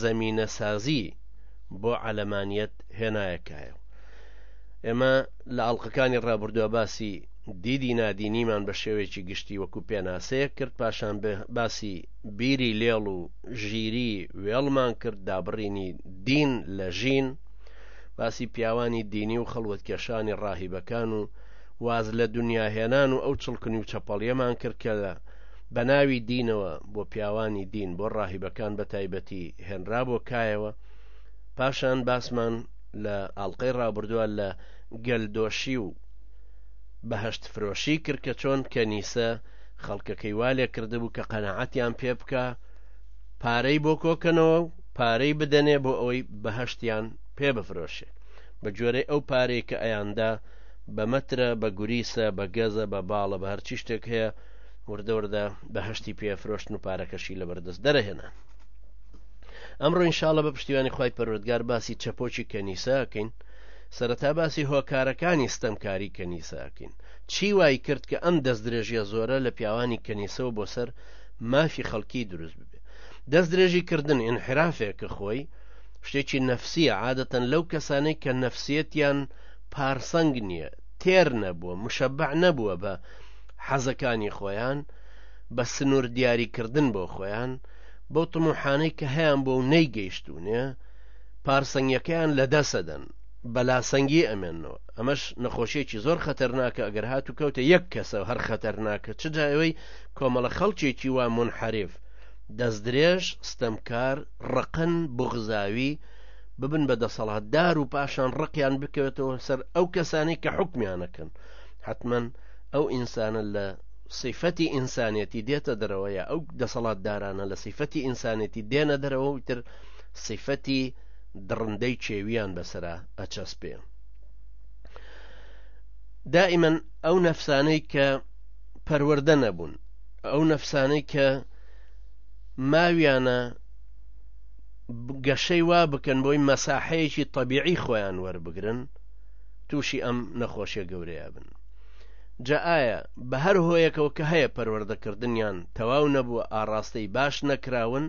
زەمینەسازی بۆ عەلەمانیەت هێنایە کایە و ئێمە لە ئاڵقەکانی ڕابردووە باسی دیدی نادینیمان بە شێوەیەکی گشتی وەکو پێناسەیەک کرد پاشان باسی بیری لێڵ و ژیری وێڵمان کرد دابڕینی دین لە ژین باسی پیاوانی دینی و خەڵوەتکێشانی ڕاهیبەکان و واز لە دنیاهێنان و ئەو چڵکنی و چەپەڵیەمان کرد کە لە بەناوی دینەوە بۆ پیاوانی دین بۆ ڕاهیبەکان بە تایبەتی هێنرا بۆ کایەوە پاشان باسمان لە ئاڵلقەی ڕابردووە لە گەلدۆشی و بەهشت فرۆشی کرد کە چۆن کەنیسە خەڵکەکەی والێ کردبوو کە قەنەعاتیان پێ بکە پارەی بۆ کۆکەنەوە و پارەی بدەنێ بۆ ئەوەی بەهشتیان پێ بفرۆشێ بە جۆرەی ئەو پارەی کە ئەیاندا بە مەترە بە گوریسە بە گەزە بە باڵە بە هەرچی شتێک هەیە وردەوردە بە هەشتی پێفرۆشتن و پارەکەشی لەبەردەست دەرەهێنان ئەمڕۆ ئینشاالله بە پشتیوانی خی پەرۆدگار باسی چەپۆکی کەنیسەکەین سەرەتا باسی هۆکارەکانی ستەمکاری کەنیسەکەین چی وای کرد کە ئەم دەست درێژیە زۆرە لە پیاوانی کەنیسەوە بۆ سەر مافی خەڵکی دروست ببێ دەست درێژی کردن ئینحرافێک کە خۆی شتێکی نەفسیە عادەتەن لەو کەسانەی کە نەفسیەتیان پارسەنگ نیە تێر نەبووە مشەبع نەبووە بە حەزەکانی خۆیان بە سنوور دیاریکردن بۆ خۆیان بەو تموحانەی کە هەیان بۆ و نەیگەیشتونێ پارسەنگەکەیان لە دەسەدەن بەلاسەنگی ئەمێنەوە ئەمەش نەخۆشیێکی زۆر خەتەرناکە ئەگەر هات و کەوتە یەک کەسە هەر خەتەرناکە چ جایەوەی کۆمەڵە خەڵکێکی وا منحرف دەست درێژ ستەمکار ڕقن بغزاوی ببن بە دەسەڵاتدار و پاشان ڕقیان بکەوێتەوە سەر ئەو کەسانی کە حکمیانەکەن حتمما ئەو ئینسانە لە سیفەتی ئینسانەتی دێتە دەرەوە یا ئەو دەسەڵات دارانە لە سیفەتی ئینسانەتی دێنە دەرەوە وتر سیفەتی دڕندەی چێویان بەسرە ئەچەس پێ دائیمەن ئەو نەفسانەی کە پەروەەردە نەبوون ئەو نەفسانەی کە ماویانە گەشەی وا بکەن بۆی مەساحەیەکی طبیعی خۆیان وەربگرن تووشی ئەم نەخۆشیە گەورەیە بن جا ئایا بە هەر هۆیەکەوە کە هەیە پەروەردەکردنیان تەواو نەبووە ئاراستەی باش نەکراون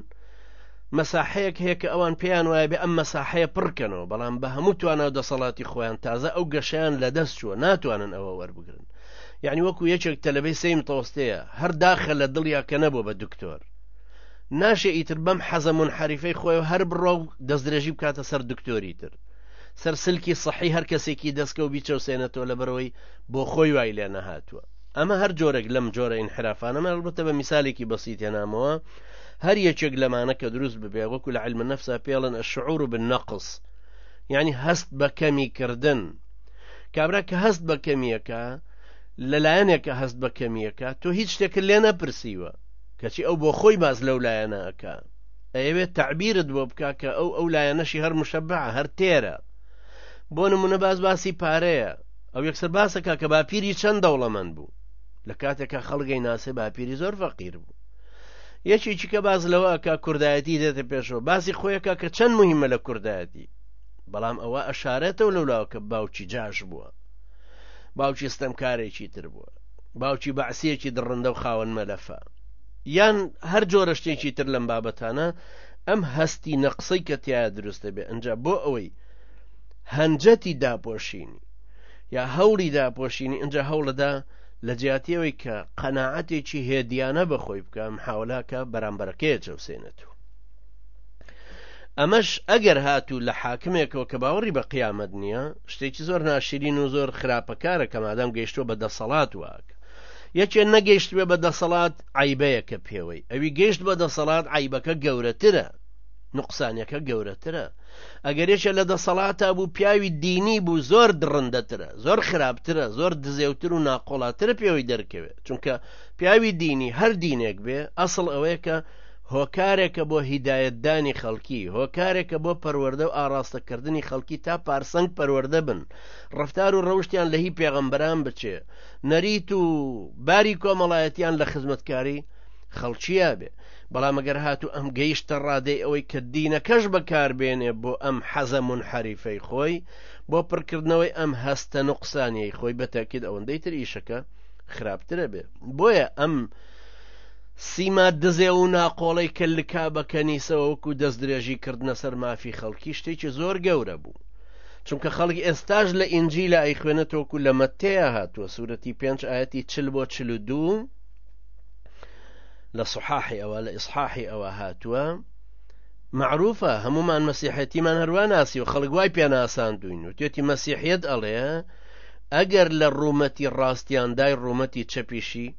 مەساحەیەک هەیە کە ئەوان پێیان وایە بێ ئەم مەساحەیە پڕکەنەوە بەڵام بە هەموو توانا و دەسەڵاتی خۆیان تازە ئەو گەشیان لە دەست چووە ناتوانن ئەوە وەربگرن یعنی وەکو یەکێک تەلەبەی سیم تۆستەیە هەر داخە لە دڵیا کە نەبوو بە دکتۆر ناشێ ئیتر بەم حەزە منحەریفەی خۆی و هەر بڕۆ و دەستدرێژی بکاتە سەر دکتۆری تر سەر سلکی سەحی هەر کەسێکی دەستکە و بیچەوسێنێتەوە لەبەرەوەی بۆ خۆی وای لێ نەهاتووە ئەمە هەر جۆرێک لەم جۆرە ئینحرافانەمە هەڵبەتە بە میسالێکی بەسیت هێنامەوە هەر یەکێک لەمانە کە دروست ببێ وەکو لە علم نەفسا پێڵن شعور و بنەقص یعنی هەست بە کەمی کردن کابرا کە هەست بە کەمیەکە لەلایەنێکە هەست بە کەمیەکە تۆ هیچ شتێکە لێ نەپرسیوە کەچی ئەو بۆ خۆی باس لەو لایەنە ئەکا ئەیەوێت تەعبیرت بۆ بکە کە ئەو ئەو لایەنەشی هەر مشەبع هەر تێرە بۆ نمونە باس باسی پارەیە ئەو یەکسەر باسەکە کە باپیری چەند دەوڵەمەند بوو لە کاتێکە خەڵگەی ناسێ باپیری زۆر فەقیر بوو یەکێکی کە باز لەوە کە کوردایەتی دێتە پێشەوە باسی خۆیەکە کە چەند مهمە لە کوردایەتی بەڵام ئەوە ئەشارێتەوە لەولاوە کە باوکی جاش بووە باوکی ستەمکارێکی تر بووە باوکی بەعسیەکی دڕندە و خاوەن مەلەفە یان هەر جۆرە شتێکی تر لەم بابەتانە ئەم هەستی نەقسەی کە تیا دروستە بێ ئەجا بۆ ئەوەی هەنجەتی داپۆشینی یا هەوڵی داپۆشینی ئەجا هەوڵەدا لە جیاتیەوەی کە قەنەعاتێکی هێدیانە بەخۆی بکەم حاولاکە بەرامبەرەکەیە چەوسێنێت و ئەمەش ئەگەر هاتوو لە حاکمێکەوە کە باوەڕی بە قیامەت نییە شتێکی زۆر ناشرین و زۆر خراپەکارە کە مادام گەیشتوە بە دەسەڵات واک یەکێ نەگەیشتێ بە دەسەڵات عیبەیەکە پێوەی ئەوی گەیشت بە دەسەڵات عیبەکە گەورەترە نقصانەکە گەورەترە ئەگەر یەکێ لە دەسەڵاتە بوو پیاوی دینی بوو زۆر دڕندەترە زۆر خراپترە زۆر دزێوتر و ناقۆڵاترە پێوەی دەرکەوێت چونکە پیاوی دینی هەر دینێک بێ ئەسڵ ئەوەیە کە هۆکارێکە بۆ هیدایەتدانی خەڵکی، هۆکارێکە بۆ پەروەردە و ئاڕاستەکردنی خەڵکی تا پارسەنگ پەروەردە بن، ڕەفتار و ڕەوشتیان لە هی پێغەمبەران بچێ، نەریت و باری کۆمەڵایەتیان لە خزمەتکاری خەڵکییا بێ. بەڵام ئەگەر هاتوو ئەم گەیشتە ڕادەی ئەوەی کە دینەکەش بەکار بێنێ بۆ ئەم حەزە مونحەریفەی خۆی، بۆ پڕکردنەوەی ئەم هەستە نوقسانیەی خۆی بە تەئکید ئەوەندەی تر ئیشەکە خراپترە بێ. بۆیە ئەم سیما دزێو و ناقۆڵەی کە لکا بە کەنیسەوە وەکو دەستدرێژی کردنە سەر مافی خەڵکی شتێکی زۆر گەورە بوو چونکە خەڵک ئێستاش لە ئینجیلە ئەیخوێنە تۆکو لە مەتەیە هاتووە سوورەتی پێنج ئاەتی چل بۆ چل و دوو لە سحاحی ئەوە لە ئیسحاحی ئەوە هاتووە معروفە هەمومان مەسیحەتیمان هەروە ناسی و خەڵک وای پێناساندوین و توێتی مەسیحیت ئەڵێ ئەگەر لە ڕوومەتی ڕاستیاندای ڕوومەتی چەپیشی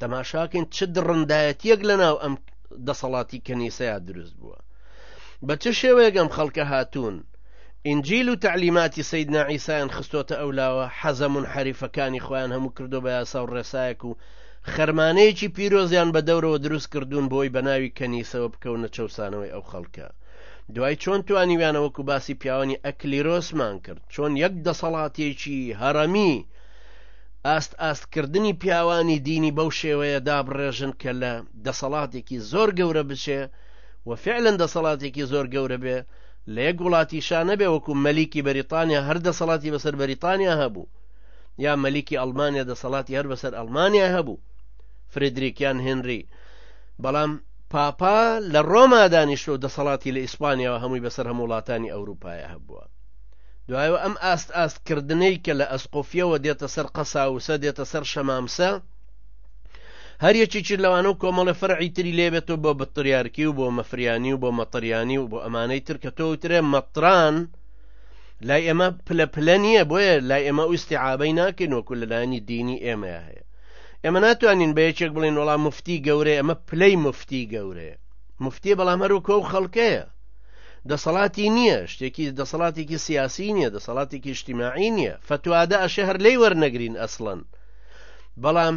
تەماشاکەین چ دڕندایەتیەک لە ناو ئەم دەسەڵاتی کەنیسەیە دروست بووە بە چ شێوەیەک ئەم خەڵکە هاتوون ئینجیل و تعلیماتی سید ناعیسایان خستۆتە ئەولاوە حەزەمون حەریفەکانی خۆیان هەموو کردو بە یاسا و ڕێسایەک و خەرمانەیەکی پیرۆزیان بە دەورەوە دروست کردوون بۆی بە ناوی کەنیسەوە بکەونە چەسانەوەی ئەو خەڵکە دوای چۆن توانیویانەوەکو باسی پیاوانی ئەکلیرۆسمان کرد چۆن یەک دەسەڵاتێکی هەڕەمی ئاست ئاستکردنی پیاوانی دینی بەو شێوەیە دابڕێژن کە لە دەسەڵاتێکی زۆر گەورە بچێ و فعلەن دەسەڵاتێکی زۆر گەورە بێ لە یەک وڵاتی شانەبێ وەکو مەلیکی بەریتانیا هەر دەسەڵاتی بەسەر بەریتانیا هەبوو یا مەلیکی ئەلمانیا دەسەڵاتی هەر بەسەر ئەلمانیا هەبوو فرێدریکیان هێنری بەڵام پاپا لە ڕۆما دانیشتۆ دەسەڵاتی لە ئیسپانیاوە هەمووی بەسەر هەموو وڵاتانی ئەوروپایە هەبووە دوایەوە ئەم ئاست ئاست کردنەی کە لە ئەسقۆفیەوە دێتە سەر قەساوسە دێتە سەر شەمامسە هەر یەکێکی لەوانە و کۆمەڵە فەرعی تری لێبێت و بۆ بەتریارکی و بۆ مەفریانی و بۆ مەتریانی و بۆ ئەمانەی تر کە تۆوترێ مەتران لای ئێمە پلە پلە نییە بۆیە لای ئێمە ئوستعابەی ناکەین وەکو لەلایانی دینی ئێمە هەیە ئێمە ناتوانین بە یەکێک بڵین وەڵام مفتی گەورەیە ئەمە پلەی مفتی گەورەیە مفتی بەڵام هەروکۆ و خەڵکەیە دەسەڵاتی نییە شتێکی دەسەڵاتێکی سیاسی نییە دەسەڵاتێکی شتیماعی نییە فتوادە ئەشێ هەر لی وەرنەگرین ئەسڵەن بەڵام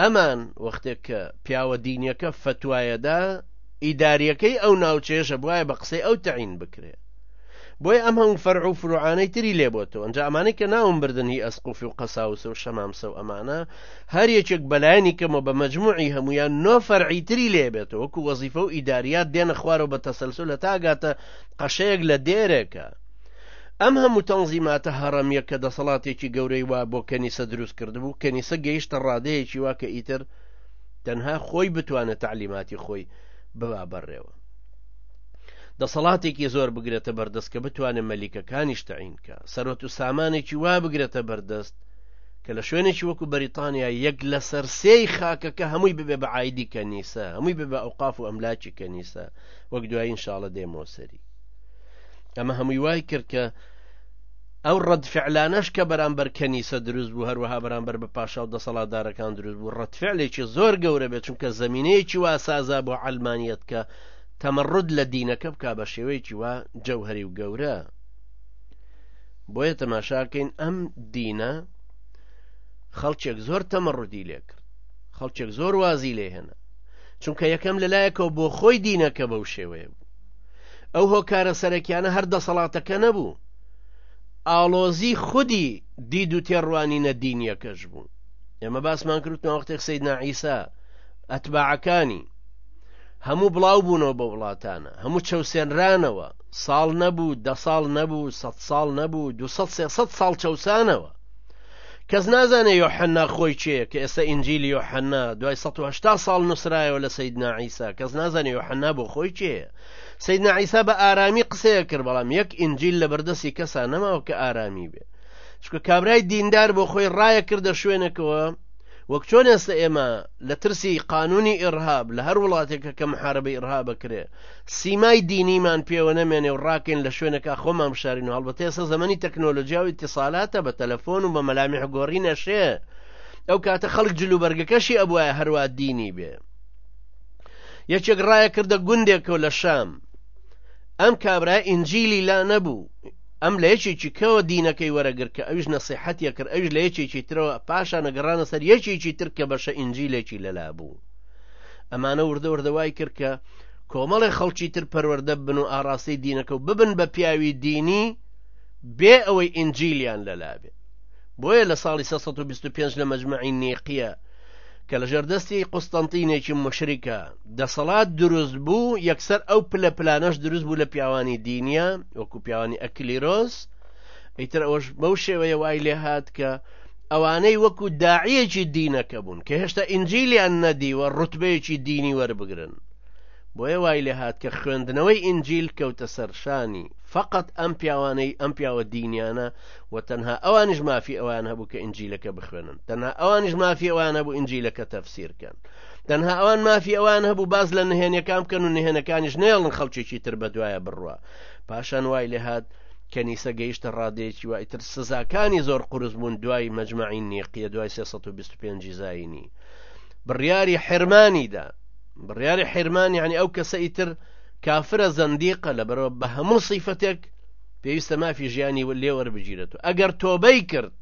ئەمان وەختێک کە پیاوە دینیەکە فتوایەدا ئیداریەکەی ئەو ناوچێشە بواە بە قسەی ئەو تعین بکرێ بۆی ئەم هەموو فەرع و فرعانەی تری لێبتەوە ئەنج ئەمانەی کە ناوم بردن هی ئەسقوفی و قەساوسە و شەمامسە و ئەمانە هەر یەکێک بەلایەنی کەمەوە بە مەجموعی هەموویان نۆ فەرعی تری لێبێتەوە وەکو وەزیفە و ئیداریات دێنە خوارەوە بە تەسەلسل هەتا ئەگاتە قەشەیەک لە دێرێکە ئەم هەموو تەنزیماتە هەڕەمیە کە دەسەڵاتێکی گەورەی وا بۆ کەنیسە دروست کردبوو کەنیسە گەیشتە ڕادەیەکی وا کە ئیتر تەنها خۆی بتوانێت تعلیماتی خۆی ببا بەڕێوە دەسەڵاتێکی زۆر بگرێتە بەردەست کە بتوانێت مەلیکەکانیش تەعینکە سەرۆت و سامانێکی وا بگرێتە بەردەست کە لە شوێنێکی وەکو بەریتانیا یەک لە سەرسێی خاکەکە هەمووی ببێ بە ئایدی کەنیسە هەمووی بێ بە ئەوقاف و ئەملاکی کەنیسە وەک دوایین شاڵە دێمۆسەری ئەمە هەمووی وای کرد کە ئەو ڕەتفعلانەش کە بەرامبەر کەنیسە دروست بوو هەروەها بەرامبەر بە پاشا و دەسەڵاتدارەکان دروست بوو ڕەتفعلێکی زۆر گەورە بێت چونکە زمینەیەکی وا سازا بۆ ئەلمانیت کە تەمەڕود لە دینەکە بک بە شێوەیەکی وا جەوهری و گەورە بۆیە تەماشاکەین ئەم دینە خەڵکێک زۆر تەمەڕودی لێ کرد خەڵکێک زۆر وازی لێ هێنا چونکە یەکەم لەلایەکەوە بۆ خۆی دینەکە بەو شێوەیە بوو ئەو هۆکارە سەرەکیانە هەر دەسەڵاتەکە نەبوو ئاڵۆزی خودی دید و تێڕوانی نەدینیەکەش بوو ئێمە باسمان کردن وەختێک سید نائیسا ئەتباعەکانی هەموو بڵاو بوونەوە بە وڵاتانە هەموو چەوسێنرانەوە ساڵ نەبوو دە ساڵ نەبوو سەد ساڵ نەبوو دو سەد سێ سەد ساڵ چەوسانەوە کەس نازانێ یۆحەننا خۆی چێ کە ئێستا ئینجیلی یۆحەننا دوای 1970 ساڵ نووسرایەوە لە سید ناعیسا کەس نازانێ یۆحەننا بۆ خۆی چێ سید ناعیسا بە ئارامی قسەیە کرد بەڵام یەک ئینجیل لە بەردەستی کەسا نەماوە کە ئارامی بێ چکە کابرای دیندار بۆ خۆی ڕایە کردە شوێنەکەوە وەک چۆن ئێستا ئێمە لە ترسی قانونی ئێرهاب لە هەر وڵاتێکە کە محاربی ئێرها بکرێ سیمای دینیمان پێوە نەمێنێ و ڕاکەین لە شوێنەکە خۆمان بشارین و هەڵبەتە ئێستا زەمەنی تەکنۆلۆجیا و ئیتیسالاتە بە تەلەفۆن و بە مەلامیح گۆڕی نەشێ ئەو کاتە خەڵک جلوبەرگەکەشی ئەبواە هەروە دینی بێ یەکێک ڕایە کردە گوندێکەوە لە شام ئەم کابرا ئینجیلی لا نەبوو ئەم لە یەکێکی کەوە دینەکەی وەرەگر کە ئەویش نەسیحەتە کرد ئەوش لە یەکێکی ترەوە پاشانە گەڕانە سەر یەکێکی تر کە بەشە ئینجیلێکی لەلا بوو ئەمانە وردە وردە وای کرد کە کۆمەڵی خەڵکی تر پەروەەردە بن و ئاراستەی دینەکە و ببن بە پیاوی دینی بێ ئەوەی ئینجیلیان لەلابێ بۆیە لە ساڵی 1925 لە مەجمعی نێقیە کە لە ژێردەستی قوستنتینێکی مشریکە دەسەڵات دروست بوو یەکسەر ئەو پلە پلانەش دروست بوو لە پیاوانی دینیە وەکو پیاوانی ئەکلیرۆس ئیتر ئەوش بەو شێوەیە وای لێ هاات کە ئەوانەی وەکو داعیەکی دینەکە بوون کە هێشتا ئینجیلیان نەدیوە ڕوتبەیەکی دینی وەربگرن بۆیە وای لێ هاات کە خوێندنەوەی ئینجیل کەوتە سەرشانی فقط ئەم پیاوانەی ئەم پیاوە دینیانە و تەنها ئەوانش مافی ئەوان هەبوو کە ئینجیلەکە بخوێنن تەنها ئەوانش مافی ئەوان هەبوو ئینجیلەکە تەفسیرکەن تەنها ئەوان مافی ئەوان هەبوو باز لە نهێنەکان بکەن و نهێنەکانیش نێڵن خەڵکێکی تر بە دوایە بڕوە پاشان وای لێهات کەنیسە گەیشتە ڕادەیەکی وا ئیتر سزاکانی زۆر قورس بوون دوای مەجمعی نیقیە دوای 325 زینی بڕیاری حرمانیدا بڕیاری حرمانی عنی ئەو کەسە ئیتر کافرە زەندیقە لە بەرەوە بە هەموو سیفەتێک پێویستە مافی ژیانی لێوەەر بگیرێت و ئەگەر تۆبەی کرد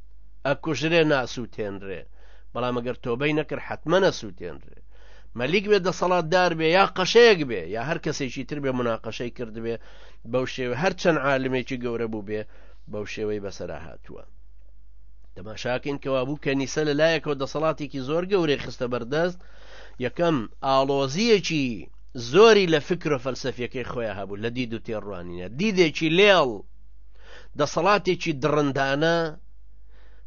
ئەکوژرێ ناسووتێنرێ بەڵام ئەگەر تۆبەی نەکرد حتممە نەسووتێنرێ مەلیک بێ دەسەڵاتدار بێ یا قەشەیەک بێ یا هەر کەسێکی تر بێ مناقەشەی کردبێ بەو شێوە هەر چەند عالمێکی گەورە بوو بێ بەو شێوەی بەسەرا هاتووە تەماشاکەین کەوابوو کەنیسە لە لایەکەوە دەسەڵاتێکی زۆر گەورەی خستە بەردەست یەکەم ئاڵۆزیەکی زۆری لە فکرە فەلسەفیەکەی خۆیان هەبوو لە دید و تێڕوانینە دیدێکی لێڵ دەسەڵاتێکی دڕندانە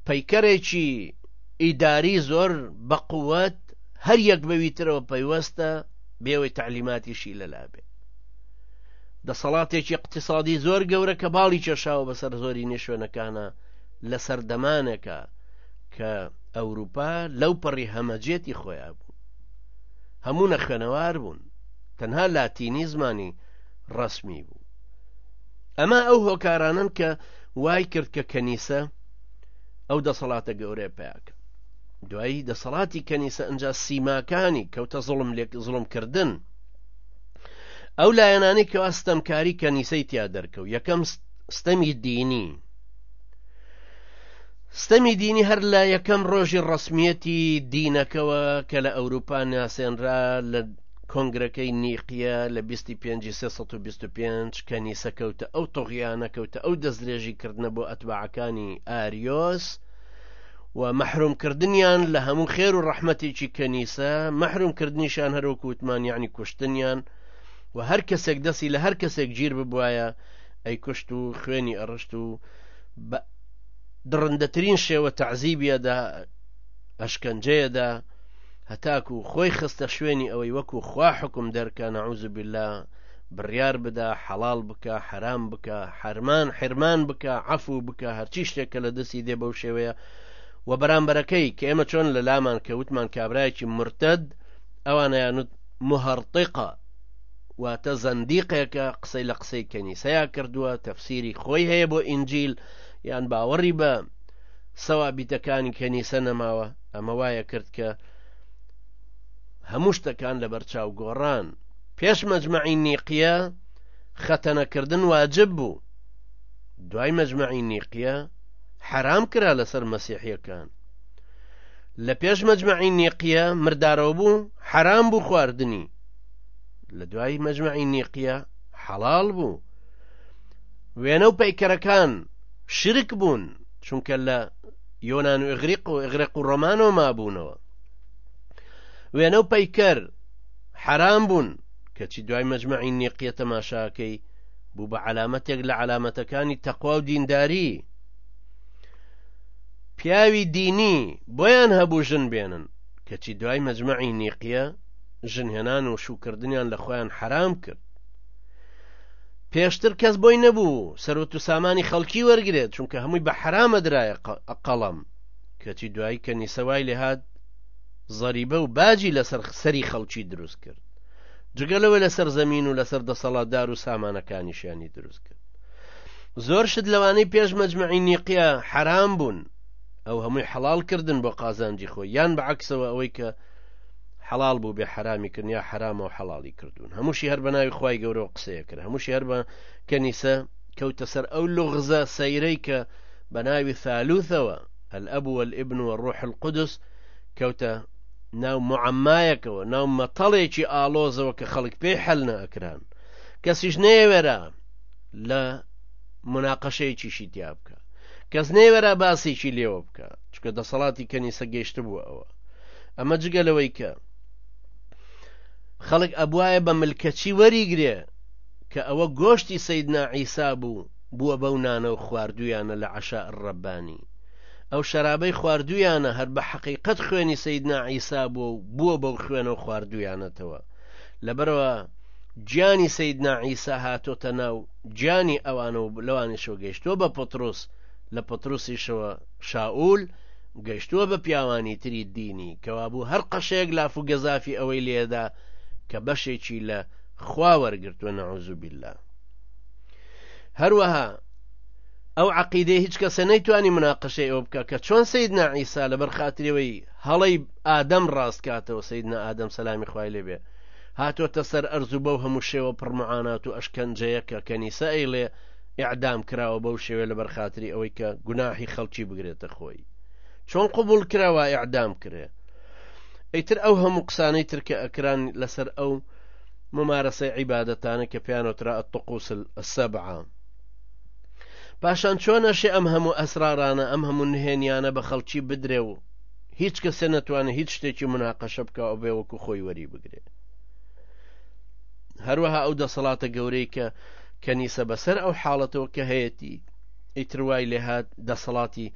پەیکەرێکی ئیداری زۆر بەقوت هەر یەک بەویترەوە پەیوەستە بێەوەی تعلیماتیشی لەلابێ دەسەڵاتێکی اقتصادی زۆر گەورە کە باڵی کێشاوە بەسەر زۆری نێشوێنەکانە لە سەردەمانێکە کە ئەوروپا لەو پەڕی هەمەجێتی خۆیان بوو هەموو نەخوێنەوار بوون تەنها لاتینی زمانی ڕسمی بوو ئەمە ئەو هۆکارانن کە وای کرد کە کەنیسە ئەو دەسەڵاتە گەورە پیاکە دوایی دەسەڵاتی کەنیسە ئەجا سیماکانی کەوتە زڵم لێک زڵمکردن ئەو لایەنانی کەوا ستەمکاری کەنیسەی تیا دەرکەوت یەکەم ستەمی دینی ستەمی دینی هەر لە یەکەم ڕۆژی ڕسمیەتی دینەکەەوە کە لە ئەوروپا ناسێنرا لە کۆنگرەکەی نیقیە لە 2525 کەنیسە کەوتە ئەو تۆغیانە کەوتە ئەو دەستێژی کردنە بۆ ئەتباعەکانی ئاریۆس و مەحرومکردنیان لە هەموو خێر و ڕەحمەتێکی کەنیسە مەحرومکردنیشان هەرۆک وتمان یعنی کوشتنیان و هەر کەسێک دەستی لە هەر کەسێک گیر ببوایە ئەی کوشت و خوێنی ئەڕشت و بە دڕندەترین شێوە تەعزیبیەدا ئەشکەنجەیەدا هەتاکو خۆی خستە شوێنی ئەوەی وەکو خوا حکم دەرکە نەعوز بلا بڕیار بدە، حەڵاڵ بکە، حەرام بکە، حەرمان، حرمان، بکە، عەفوو بکە، هەرچی شتێک کە لە دەستی دێ بەو شێوەیە و بەرامبەرەکەی کە ئێمە چۆن لە لامان کە وتمان کابرایەکی مرتد ئەوانەیانوت مهڕتقە واتە زەندیقێکە قسەی لە قسەی کەنیسەیە کردووە تەفسیری خۆی هەیە بۆ ئینجیل یان باوەڕی بە سەوابیتەکانی کەنیسە نەماوە ئەمە وایە کرد کە هەموو شتەکان لەبەرچاو گۆڕان پێش مەجمعی نیقیە خەتەنەکردن واجب بوو دوای مەجمعی نیقیە حرام کرا لەسەر مەسیحیەکان لە پێش مەجمعی نیقیە مردارەوە بوو حرام بوو خواردنی لە دوای مەجمعی نیقیە حەڵال بوو وێنە و پەیکەرەکان شرک بوون چونکە لە یۆنان و ئغریق و ئغرق و ڕۆمانۆ مابوونەوە وێنە و پەیکەر حەرام بوون کەچی دوای مەجمعی نیقیە تەماشاکەی بوو بە علامەتێک لە علامەتەکانی تەقوا و دینداری پیاوی دینی بۆیان هەبوو ژن بێنن کەچی دوای مەجمعی نیقیە ژنهێنان و شوکردنیان لە خۆیان حرام کرد پێشتر کەس بۆی نەبوو سەرۆت و سامانی خەڵکی وەرگێت چونکە هەمووی بە حرامە درایە قەڵم کەچی دوایی کەنیسە وای لێهات زەریبە و باجی لەسەر سەری خەڵکی دروست کرد جگە لەوە لەسەر زەمین و لەسەر دەسەڵاتدار و سامانەکانیشیانی دروست کرد زۆر شت لەوانەی پێش مەجمعی نیقیە حرام بوون ئەو هەمووی حەڵال کردن بۆ قازانجی خۆی یان بەعکسەوە ئەوەی کە حەڵال بوو بێ حرامی کردن یا حرامە و حەڵالی کردوون هەمووشی هەر بە ناوی خی گەورە و قسەیە کرد هەمووشی هەر بە کەنیسە کەوتە سەر ئەو لوغزە سەیرەی کە بە ناوی ثالوثەوە الاب والابن والروح القدس کەوتە ناو معەمایەکەوە ناو مەتەڵێکی ئاڵۆزەوە کە خەڵک پێی حەل ناکران کەسیش نەیەوێرا لە مناقەشەیەکیشی تیا بکە کەس نەیوەرا باسێکی لێوە بکە چکە دەسەڵاتی کەنیسە گەشت بووە ئەوە ئەمە جگە لەوەی کە خەڵک ئەبواە بە ملکەچی وەریگرێ کە ئەوە گۆشتی سەیدنا عیسا بوو بووە بەو نانە و خواردویانە لە عەشاء الربانی ئەو شەرابەی خواردویانە هەر بە حەقیقەت خوێنی سەیدنا عیسا بووە و بووە بەو خوێنە و خواردویانەتەوە لەبەرەوە گیانی سەیدنا عیسا هاتۆتە ناو گیانی ئەوانە و لەوانیشەوە گەشتووە بە پتروس لە پتروسیشەوە شاول گەشتووە بە پیاوانی تری دینی کەوابوو هەر قەشەیەک لاف و گەزافی ئەوەی لێدا کە بەشێکی لە خوا وەرگرتووە نەعوزو باللە هەروەها ئەو عقیدێ هیچ کەسە نەیتوانی مناقەشەی ئەو بکە کە چۆن سید نائیسا لە بەرخاترەوەی هەڵی ئادەم ڕاست کاتەوە سید نە ئادەم سەلامی خوای لێبێ هاتۆتە سەر ئەرزوو بەو هەموو شێوە پڕمەعانات و ئەشکەنجەیە کە کەنیسە ئەیلێ ئعدام کراوە بەو شێوێ لە بەرخاتری ئەوەی کە گوناحی خەڵکی بگرێتە خۆی چۆن قوبول کراوە ئعدام کرێ ئەیتر ئەو هەموو قسانەی ترکە ئەکران لەسەر ئەو ممارەسەی عیبادەتانە کە پیانۆترا ئەتقوسل سەبعە پاشان چۆنەشێ ئەم هەموو ئەسرارانە ئەم هەموو نهێنیانە بە خەڵکی بدرێ و هیچ کەسێ نەتوانێت هیچ شتێکی مناقەشە بکە ئەو بێ وەکو خۆی وەری بگرێ هەروەها ئەو دەسەڵاتە گەورەی کە کەنیسە بەسەر ئەو حاڵەتەوە کە هەیەتی ئیتروای لێهات دەسەڵاتی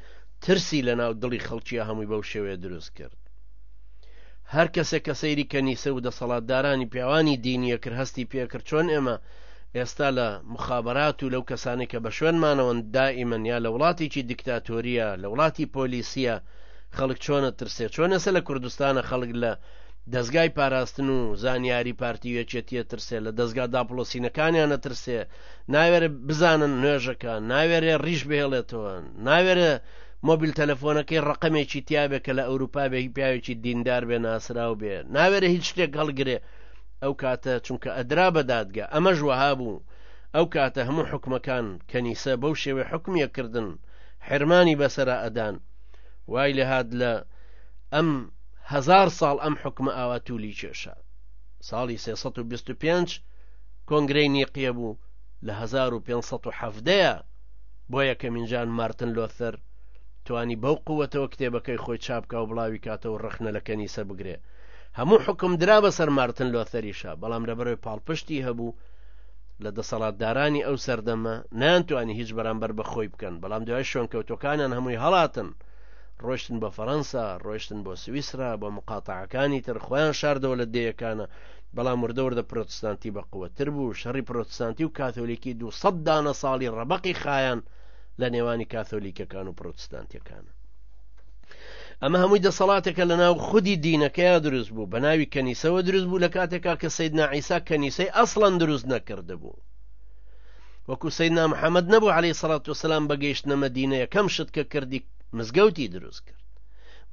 ترسی لە ناو دڵی خەڵکیە هەمووی بەو شێوەیە دروست کرد هەر کەسێک کە سەیری کەنیسە و دەسەڵاتدارانی پیاوانی دینیە کرد هەستی پێکرد چۆن ئێمە ئێستا لە مخابرات و لەو کەسانی کە بە شوێنمانەوەن دائیمەن یا لە وڵاتێکی دیکتاتۆریە لە وڵاتی پۆلیسیە خەڵک چۆنە ترسێ چۆن ئێستا لە کوردستانە خەڵک لە دەستگای پاراستن و زانیاری پارتی یەکێتیە ترسێ لە دەستگا داپلۆسینەکانیان نەترسێ ناوێرە بزانن نوێژەکە ناوێرێ ڕیش بهێڵێتەوە ناوێرە مۆبیل تەلەفۆنەکەی ڕقەمێکی تیاێ کە لە ئەوروپا بێ هی پیاوێکی دیندار بێ ناسرااو بێ ناوێرە هیچ شتێک هەڵگرێ ئەو کاتە چونکە ئەدرا بە دادگە ئەمەش وەها بوو ئەو کاتە هەموو حکومەکان کەنیسە بەو شێوێ حکومیە کردن حرمانی بەسرە ئەدان وای لە هاات لە ئەم هزار ساڵ ئەم حکومە ئاوا تولی کێشە ساڵی 325 کۆنگرەی نیقیە بوو لە 1570 بۆ یەکەمین جار مارتن لۆثەر توانی بەو قوتەوە کتێبەکەی خۆی چاپکە و بڵاوی کاتە و ڕخنە لە کەنیسە بگرێ هەموو حکم درا بەسەر مارتن لۆثەریشە بەڵام لە بەرەوەی پاڵپشتی هەبوو لە دەسەڵاتدارانی ئەو سەردەمە نانتوانی هیچ بەرامبەر بە خۆی بکەن بەڵام دوای شوێنکەوتەکانیان هەمووی هەڵاتن ڕۆشتن بۆ فەەنسا ڕۆشتن بۆ سویسرا بۆ مقاتەعەکانی تر خۆیان شاردەوە لە دەیەکانە بەڵام وردە وردە پرۆتستانتی بە قوەتر بوو شەڕی پرۆتستانتی و کاتۆلیکی دو سەد دانە ساڵی ڕەبقی خایان لە نێوانی کاتۆلیکەکان و پرۆتستانتەکانە ئەمە هەمووی دەسەڵاتێکە لە ناو خودی دینەکەیا دروست بوو بە ناوی کەنیسەوە دروست بوو لە کاتێکا کە سید ناعیسا کەنیسەی ئەسڵەن دروست نەکرده بوو وەکو سید نامحەممەد نەبوو عليهەی سەڵات وسلام بەگەیشت نەمە دینە یەکەم شت کە کردی مزگەوتی دروست کرد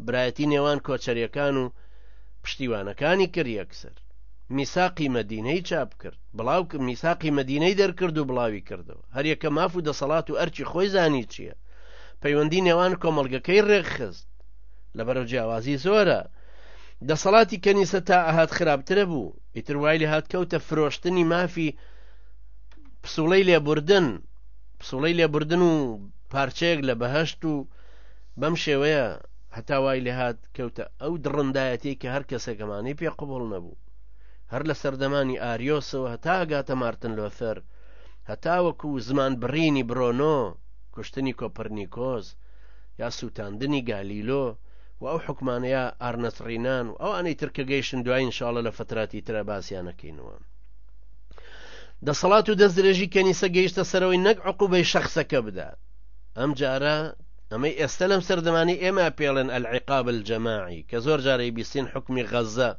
برایەتی نێوان کۆچەریەکان و پشتیوانەکانی کرد یەکسەر میساقی مەدینەی چاپ کرد بڵاو کرد میساقی مەدینەی دەرکرد و بڵاوی کردەوە هەریەکە ماف و دەسەڵات و ئەرچی خۆی زانی چییە پەیوەندی نێوان کۆمەڵگەکەی ڕێکخست لە بەرەو جیاوازی زۆرە دەسەڵاتی کەنیسە تا ئەهات خراپترە بوو ئیتر وای لە هاات کەوتە فرۆشتنی مافی پسوڵەی لێبوردن پسوڵەی لێبوردن و پارچەیەک لە بەهشت و بەم شێوەیە هەتا وای لێهات کەوتە ئەو دڕندایەتی کە هەر کەسێکەمانی پێ قوبڵ نەبوو هەر لە سەردەمانی ئاریۆسەوە هەتا ئەگاتە مارتن لۆثەر هەتا وەکو زمان بڕینی برۆنۆ کوشتنی کۆپرنیکۆز یا سووتاندنی گالیلۆ و ئەو حکمانەیە ئارنەس ڕینان و ئەوانەی ترکە گەیشتن دوای انشاءڵە لە فتراتی ترە باسییانەکەینەوە دەسەڵات و دەستدرێژی کەنیسە گەیشتە سەرەوەی نەک عقوبەی شخصەکە بدات ئەم جارە ئەمەی ئێستە لەم سەردەمانی ئێمە پێڵێن العقاب الجماعی کە زۆر جارەی بیستین حکمی غەزە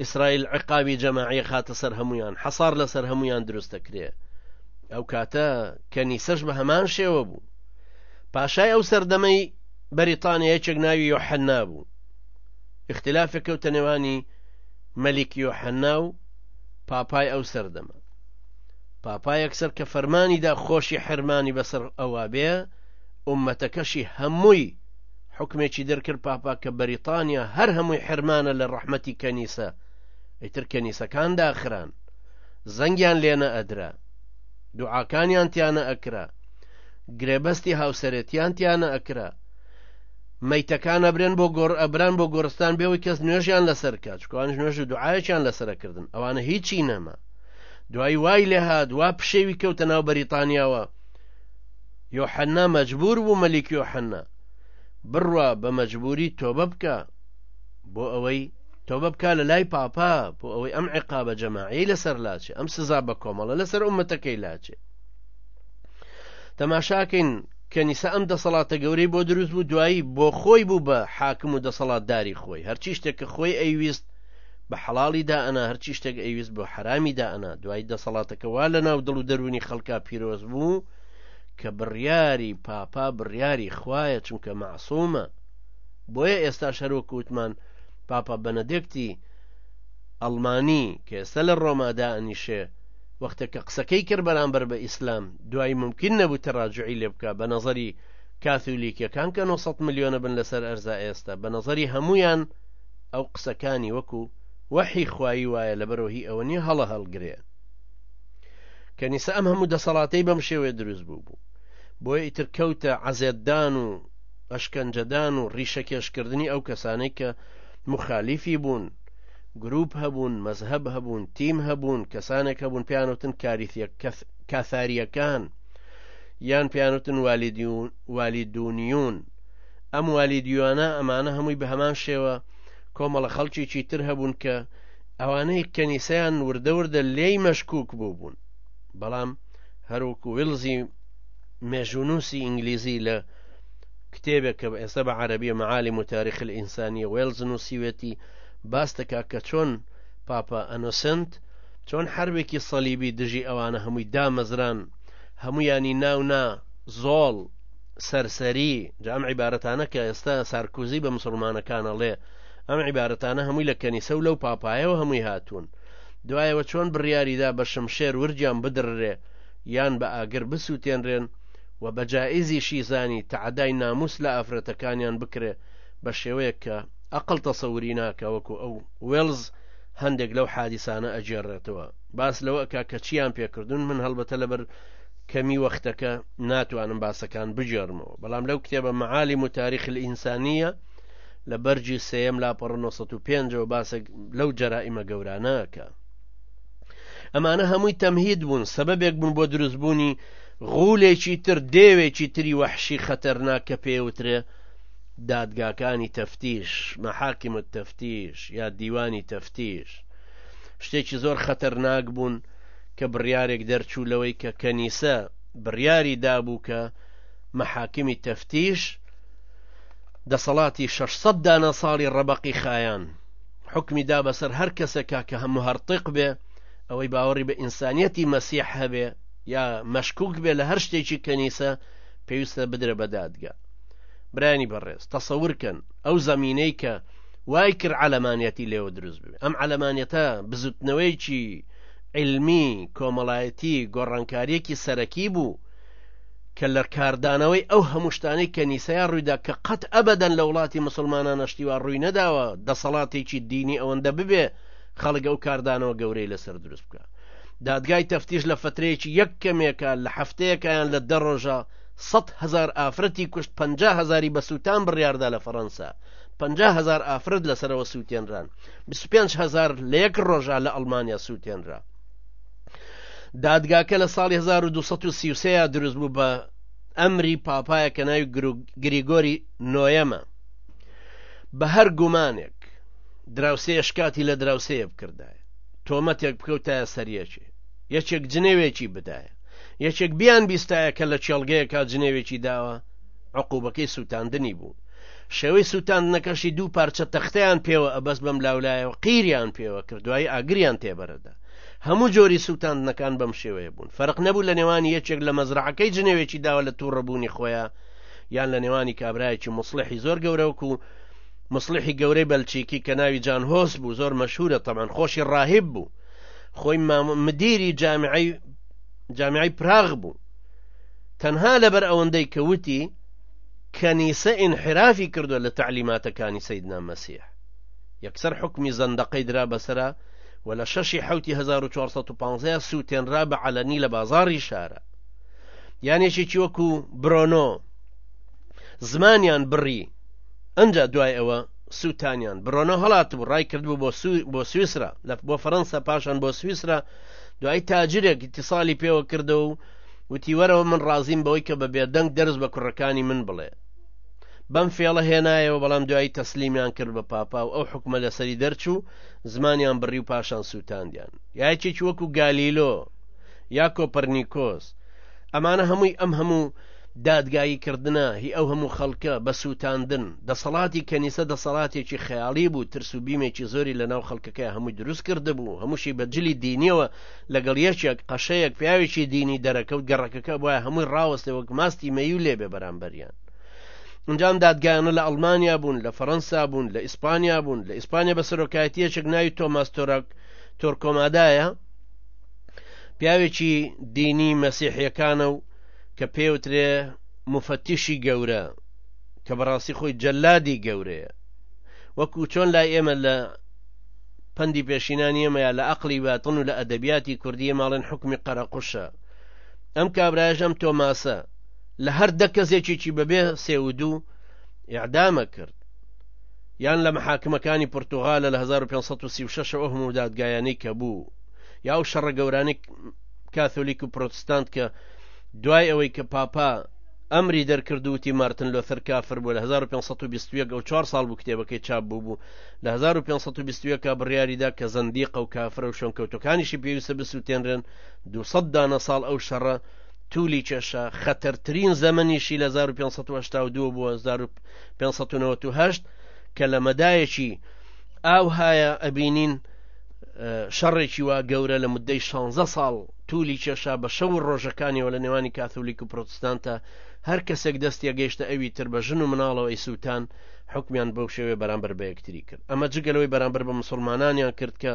ئیسرائیل عقابی جەماعی خاتە سەر هەمویان حەسار لەسەر هەمویان دروست دەکرێ ئەو کاتە کەنیسەش بە هەمان شێوە بوو پاشای ئەو سەردەمەی بەریتانیا یەکێک ناوی یۆحەننا بوو اختلافێک کەوتە نێوانی مەلیک یۆحەننا و پاپای ئەو سەردەمە پاپا یەکسەر کە فەرمانیدا خۆشی حرمانی بەسەر ئەوە بێ ئومەتەکەشی هەمووی حکمێکی دەرکرد پاپا کە بەریتانیا هەر هەمووی حرمانە لە ڕەحمەتی کەنیسە ئیتر کەنیسەکان داخران زەنگیان لێنە ئەدرا دوعاکانیان تیانە ئەکرا گرێبەستی هاوسەرێتیان تیانە ئەکرا مەیتەکان ئەبرێن بۆ گۆڕ ئەبران بۆ گۆرستان بێەوەی کەس نوێژیان لەسەر کات چکوانش نوێژ و دوعاەکیان لەسرەکردن ئەوانە هیچی نەما دوایی وای لێ هات وا پشێوی کەوتە ناو بەریتانیاوە یۆحەننا مەجبور بوو مەلیک یۆحەننا بڕوا بە مەجبوری تۆبە بکە بۆ ئەوەی تۆبە بکە لە لای پاپا بۆ ئەوەی ئەم عقابە جەماعی لەسەر لاچێ ئەم سزا بە کۆمەڵە لەسەر عومەتەکەی لاچێ تەماشاکەین کەنیسە ئەم دەسەڵاتە گەورەی بۆ دروست بوو دوایی بۆ خۆی بوو بە حاکم و دەسەڵاتداری خۆی هەرچی شتێک کە خۆی ئەیویست بە حەڵاڵی دائەنا هەرچی شتێک ئەیویست بۆ حەرامی دائەنا دوای دەسەڵاتەکە وا لە ناو دڵ و دەروونی خەڵکا پیرۆز بوو کە بڕیاری پاپا بڕیاری خوایە چونکە مەعسوومە بۆیە ئێستا شەرۆک وتمان پاپا بەنەدەکتی ئەڵمانی کە ئێستا لە ڕۆمادا ئەنیشێ وەختە کە قسەکەی کرد بەرامبەر بە ئیسلام دوای ممکن نەبوو تەراجعی لێ بکە بە نظری کاثولیکەکان کە 900 میلیۆنە بن لەسەر ئەرزا ئێستا بە نظری هەمویان ئەو قسەکانی وەکو وەحی خوایی وایە لەبەرەوە هی ئەوە نییە هەڵە هەڵگرێ کەنیسە ئەم هەموو دەسەڵاتەی بەم شێوەیە دروست بوو بوو بۆیە ئیتر کەوتە عەزێتدان و ئەشکەنجەدان و ڕیشەکێشکردنی ئەو کەسانەی کە مخالیفی بوون گروپ هەبوون مەزهب هەبوون تیم هەبوون کەسانێک هەبوون پیانوتن کاریتە کاثاریەکان یان پیانوتن والیدونیون ئەم والیدیوانە ئەمانە هەمووی بە هەمان شێوە کۆمەڵە خەڵکیی تر هەبوون کە ئەوانەی کەنیسەیان وردەوردە لێی مەشکوک بوو بوون بەڵام هەروک ویلزی مێژونوسی ئینگلیزی لە کتێبێک کە ئێستا بە عربیە معالی متاریخل ئینسانیە وێلز نووسیوێتی باس دەکا کە چۆن پاپا ئەنۆسنت چۆن حربێکی سەلیبی دژی ئەوانە هەمووی دامەزران هەمویانی ناونا زۆڵ سەرسەری، جا ئەم عیبارەتانە کە ئێستا سارکوزی بە موسڵمانەکان ئەڵێ ئەم عیبارەتانە هەمووی لە کەنیسە و لەو پاپایەوە هەمووی هاتوون دوایەوە چۆن بڕیاری دا بە شمشێر ورگیان بدڕرێ یان بە ئاگر بسووتێنرێن و بە جائیزیشی زانی تەعەدای نامووس لە ئافرەتەکانیان بکرێ بە شێوەیەک کە ئەقڵ تەسەوری ناکا وەکو ئەو وێڵز هەندێک لەو حادیسانە ئەگێڕێتەوە باس لەوە ئەکا کە چییان پێ کردوون من هەڵبەتە لەبەر کەمی وەختەکە ناتوانم باسەکان بگێڕمەوە بەڵام لەو کتێبە مەعالی متاریخ ئینسانیە لە بەرجی سم لاپەڕ 1950ەوە باسە لەو جەرائیمە گەورانەکە ئەمانە هەمووی تەمهید بوون سەبەبێک بوون بۆ دروستبوونی غولێکی تر دێوێکی تری وەحشی خەتەرناک کە پێوترێ دادگاکانی تەفتیش مەحاکم تەفتیش یا دیوانی تەفتیش شتێکی زۆر خەتەرناک بوون کە بڕیارێک دەرچوو لەوەی کە کەنیسە بڕیاری دابوو کە مەحاکمی تەفتیش دەسەڵاتی 600 دانە ساڵی ڕەبەقی خایان حکمی دا بەسەر هەر کەسەکە کە هەموو هەرتق بێ ئەوەی باوەڕی بە ئینسانیەتی مەسیح هەبێ یا مەشکوک بێ لە هەر شتێکی کەنیسە پێویستە بدرە بە دادگە برانی بەڕێز تەسەورکەن ئەو زمینەی کە وای کرد علەمانەتی لێوە دروست بێ ئەم علەمانەتە بزوتنەوەیکی عیلمی، کۆمەڵایەتی، گۆڕانکارییەکی سەرەکی بوو کە لە کاردانەوەی ئەو هەموو شتانەی کەنیسەیە ڕوویدا کە قەت ئەبەدەن لە وڵاتی موسڵمانانە شتی وا ڕووی نەداوە دەسەڵاتێکی دینی ئەوەندە ببێ خەڵک ئەو کاردانەوە گەورەی لەسەر دروست بکا دادگای تەفتیش لە فترەیەکی یەک کەمێکە لە هەفتەیەکیان لە دە ڕۆژە سەد هزار ئافرەتی کوشت پەنجا هزاری بە سووتان بڕیاردا لە فەڕەنسا پەنجا هزار ئافرەت لەسەرەوە سووتێنران 25 هزار لە یەک ڕۆژا لە ئەڵمانیا سووتێنرا دادگاکە لە ساڵی 1933 دروست بوو بە ئەمری پاپایە کە ناوی گریگۆری نۆیەمە بە هەر گومانێک دراوسێ شکاتی لە دراوسەیە بکردایە تۆمەتێک بکەوتایە سەریەکی یەکێک جنێوێکی بدایە یەکێک بیان بیستایە کە لە چێڵگەیەکە جنێوێکی داوە عقوبەکەی سووتاندنی بوو شێوەی سووتاندنەکەشی دوو پارچە تەختەیان پێوە ئەبەست بەم لاولایەوە قیریان پێوە کرد دوایی ئاگریان تێبەرەدا هەموو جۆری سووتاندنەکان بەم شێوەیە بوون فەرق نەبوو لە نێوانی یەکێک لە مەزرعەکەی جنێوێکی داوە لە تووڕەبوونی خۆیان یان لە نێوانی کابراایکی مسلحی زۆر گەورەوەکو و مسلحی گەورەی بەلچیکی کە ناوی جان هۆس بوو زۆر مەشهورە تەمان خۆشی ڕاهب بوو خۆی مدیری جامعی جامعی پراغ بوو تەنها لەبەر ئەوەندەی کە وتی کەنیسە ئینحرافی کردوە لە تەعلیماتەکانی سەیدنا مەسیح یەکسەر حوکمی زەندەقەی درا بەسەرا و لە شەشی حوتی 1415 سووتێنرا بە عەلەنی لە بازاری شارە یانێکێکی وەکو برۆنۆ زمانیان بڕی ئەجا دوای ئەوە سووتانیان برۆنە هەڵات بوو ڕای کردبوو بۆ سویسرا لە بۆ فەەنسا پاشان بۆ سویسرا دوای تاجرێک تیساڵی پێوە کردەوە و وتی وەرەوە من ڕازیم بەوەی کە بە بێدەنگ دەرس بە کوڕەکانی من بڵێ بەم فێڵە هێنایەوە بەڵام دوایی تەسلیمیان کرد بە پاپا و ئەو حکومە لەسەری دەرچوو زمانیان بڕی و پاشان سووتاندیان یایچێکی وەکو گالیلۆ یا کۆپەرنیکۆس ئەمانە هەمووی ئەم هەموو دادگایی کردنە هی ئەو هەموو خەڵکە بە سووتاندن دەسەڵاتی کەنیسە دەسەڵاتێکی خەیاڵی بوو ترس و بیمێکی زۆری لە ناو خەڵکەکە هەمووی دروست کرد بوو هەمووشی بە جلی دینیەوە لەگەڵ یەکێک قەشەیەک پیاوێکی دینی دەرەکەوت گەڕەکەکە بواە هەمووی ڕاوەستێ وەک ماستی مەیو لێبێ بەرامبەریان ئەنجام دادگایانە لە ئەڵمانیا بوون لە فەەنسا بوون لە ئیسپانیا بوون لە ئیسپانیا بە سەرۆکایەتیەکێک ناوی تۆماستۆرەک تۆرکۆمادایە پیاوێکی دینی مەسیحیەکانە و کە پێوترێ مفەتیشی گەورە کە بەڕاستی خۆی جەلادی گەورەیە وەکو چۆن لای ئێمە لە پەندی پێشینانی ئێمەیە لە ئەقلی باتن و لە ئەدەبیاتی کوردی ماڵێن حکمی قەرەقوشە ئەم کابراژ ئەم تۆماسە لە هەر دە کەسێکیی بەبێ سێ و دوو ئعدامە کرد یان لە محاکمەکانی پرتوغالە لە 1536 ئەو هەموو دادگایانی کە بوو یا و شەڕە گەورانی کاثۆلیک و پرۆتستانت کە دوای ئەوەی کە پاپا ئەمری دەرکردووتی مارتن لۆثەر کافر بوو لە 1521 ئەو چوار ساڵ بوو کتێبەکەی چاپ بوو بوو لە هەزار و پێنج سەد و بیست و یەک بڕیاریدا کە زەندیقە و کافرە و شوێنکەوتەکانیشی پێویستە بسووتێنرێن دوو سەد دانە ساڵ ئەو شەڕە تولی کێشا خەتەرترین زەمەنیشی لە 1582 بووە 1598 کە لە مەدایەکی ئاوهایە ئەبینین شەڕێکی وا گەورە لە مدەی 16 ساڵ تولی کێشا بە شەو ڕۆژەکانیەوە لە نێوانی کاتولیک و پرۆتستانتە هەر کەسێک دەستێ گەیشتە ئەوی تر بە ژن و مناڵەوە ئەی سووتان حوکمیان بەو شێوێ بەرامبەر بە یەکتری کرد ئەمە جگە لەوەی بەرامبەر بە مسلمانانیان کرد کە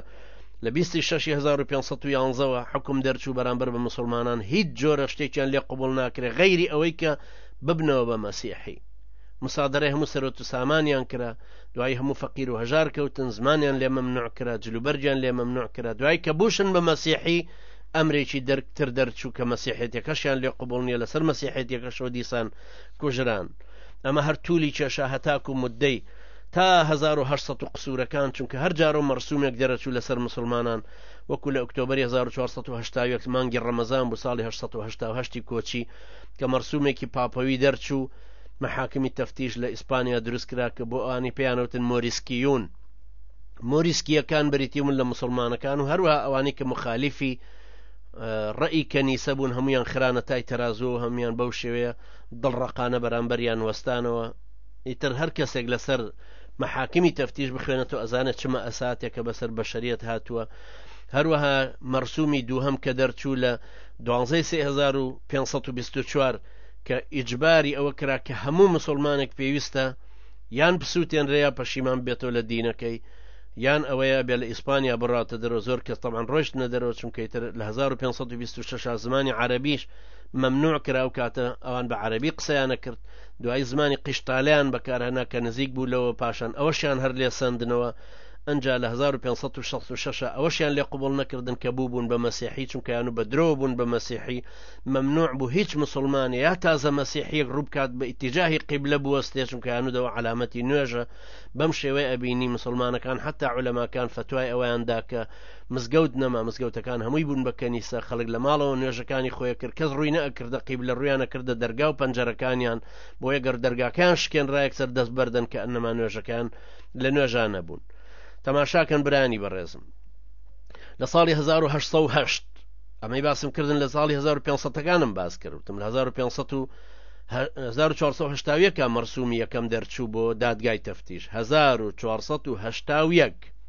لە 2511ەوە حکم دەرچوو بەرامبەر بە مسلمانان هیچ جۆرە شتێکیان لێ قوبول ناکرێ غەیری ئەوەی کە ببنەوە بە مەسیحی مسادرە هەموو سەرۆت و سامانیان کرا دوای هەموو فەقیر و هەژار کەوتن زمانیان لێ ممنوع کرا جلوبەرگیان لێ ممنوع کرا دوای کە بوشن بە مەسیحی ئەمرێکی دەرکتر دەرچوو کە مەسیحێتەکەشیان لێ قوبڵ نیە لەسەر مەسیحێتەکەشەوە دیسان کوژران ئەمە هەر تولی کێشا هەتاکو و مدەی تا 1970 قسوورەکان چونکە هەر جارە و مەرسومێک دەرەچوو لەسەر مسلمانان وەکو لە ئۆکتۆبر 1970 مانگی ڕەمەزان بۆ ساڵی 1970 کۆچی کە مەرسومێکی پاپەوی دەرچوو محاکمی تەفتیش لە ئیسپانیا دروست کرا کە بۆ ئانی پێیانوتن مۆریسکیون مۆریسکیەکان بریتیمون لە مسلمانەکان و هەروە ئەوانی کە مخالیفی ڕئی کەنیسە بوون هەمویان خرانە تای تەرازۆ هەمویان بەو شێوەیە دڵڕەقانە بەرامبەریان وەستانەوە، ئیتر هەر کەسێک لەسەر مەحاکمی تەفتیش بخوێنێتەوە ئەزانێت چ مەئەساتێکە بەسەر بەشەریەت هاتووە، هەروەها مەرسومی دووهەم کە دەرچوو لە دوانزەی سێ هەزار و پێنج سەد و بیست و چوار کە ئیجباری ئەوە کرا کە هەموو مسوڵمانێک پێویستە یان بسووتێنرێ یا پەشیمان ببێتەوە لە دینەکەی یان ئەوەیە بێ لە ئیسپانیا بڕاتە دەرەوە زۆر کەس تەمان ڕۆشتنە دەرەوە چونکەیتر لە 1526 زمانی عربیش مەمنوع کرا ئەو کاتە ئەوان بە عەرەبی قسەیان نەکرد دوایی زمانی قیشتالەیان بەکارهێنا کە نزیک بوو لەوە پاشان ئەوەشیان هەر لێ سەندنەوە ئەنجا لە 1566 ئەوەشیان لێ قوبڵ نەکردن کە بوو بوون بە مەسیحی چونکەیان و بە درۆ بوون بە مەسیحی مەمنوع بوو هیچ مسلمانە یا تازە مەسیحیەک ڕووبکات بە ئیتیجاهی قیبلە بوەستێ چونکەیانودەوە علامەتی نوێژە بەم شێوەی ئەبینی مسلمانەکان حتا علەماکان فتوای ئەوەیاندا کە مزگەوت نەما مزگەوتەکان هەمووی بوون بە کەنیسە خەڵک لە ماڵەوە نوێژەکانی خۆیە کرد کەس ڕووی نەکردە قیبلە ڕویانە کردە دەرگا و پەنجەرەکانیان بۆ یەگەڕ دەرگاکان شکێن ڕایەک سەر دەست بەردەن کە ئەنەما نوێژەکان لە نوێژانە بوون تەماشاکەن برانی بەڕێزم لە ساڵی 1970 ئەمەی باسم کردن لە ساڵی 1500ەکانم باس کردم لە 1500 و 1480 کە مەرسومی یەکەم دەرچوو بۆ دادگای تەفتیش 1480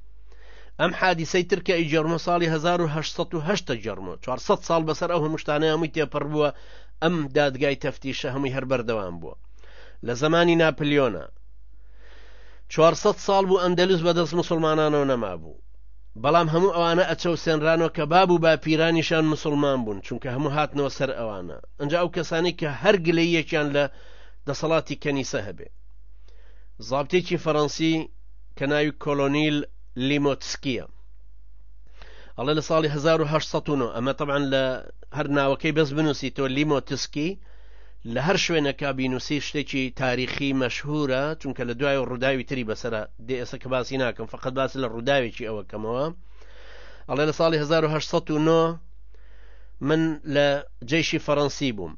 ئەم حادیسەی ترکە ئی جەرمۆ ساڵی 1970 جەرمۆ 400 ساڵ بەسەر ئەو هەمشتانە هەمووی تێپەڕ بووە ئەم دادگای تەفتیشە هەمووی هەر بەردەوام بووە لە زمانی ناپلیۆنە 400 ساڵ بوو ئەندەلوس بەدەست مسلمانانەوە نەما بوو بەڵام هەموو ئەوانە ئەچەوسێنرانەوە کە باب و باپیرانیشان مسلمان بوون چونکە هەموو هاتنەوە سەر ئەوانە ئەجا ئەو کەسانی کە هەر گلەیەکیان لە دەسەڵاتی کەنیسە هەبێ زابتێکی فەڕەنسی کە ناوی کۆلۆنیل لیمۆتسکیە ئەڵێ لە ساڵی 1970 ئەمە طبعاً لە هەر ناوەکەی بەس بنووسی تۆ لیمۆتسکی لە هەر شوێنەکە بینوسی شتێکی تاریخی مەشهورە چونکە لە دوای و ڕووداوی تری بەسرە دێ ئێستا کە باسی ناکەم فقط باسی لە ڕووداوێکی ئەوە کەمەوە ئەڵێ لە ساڵی 1970 من لە جێشی فەڕەنسی بووم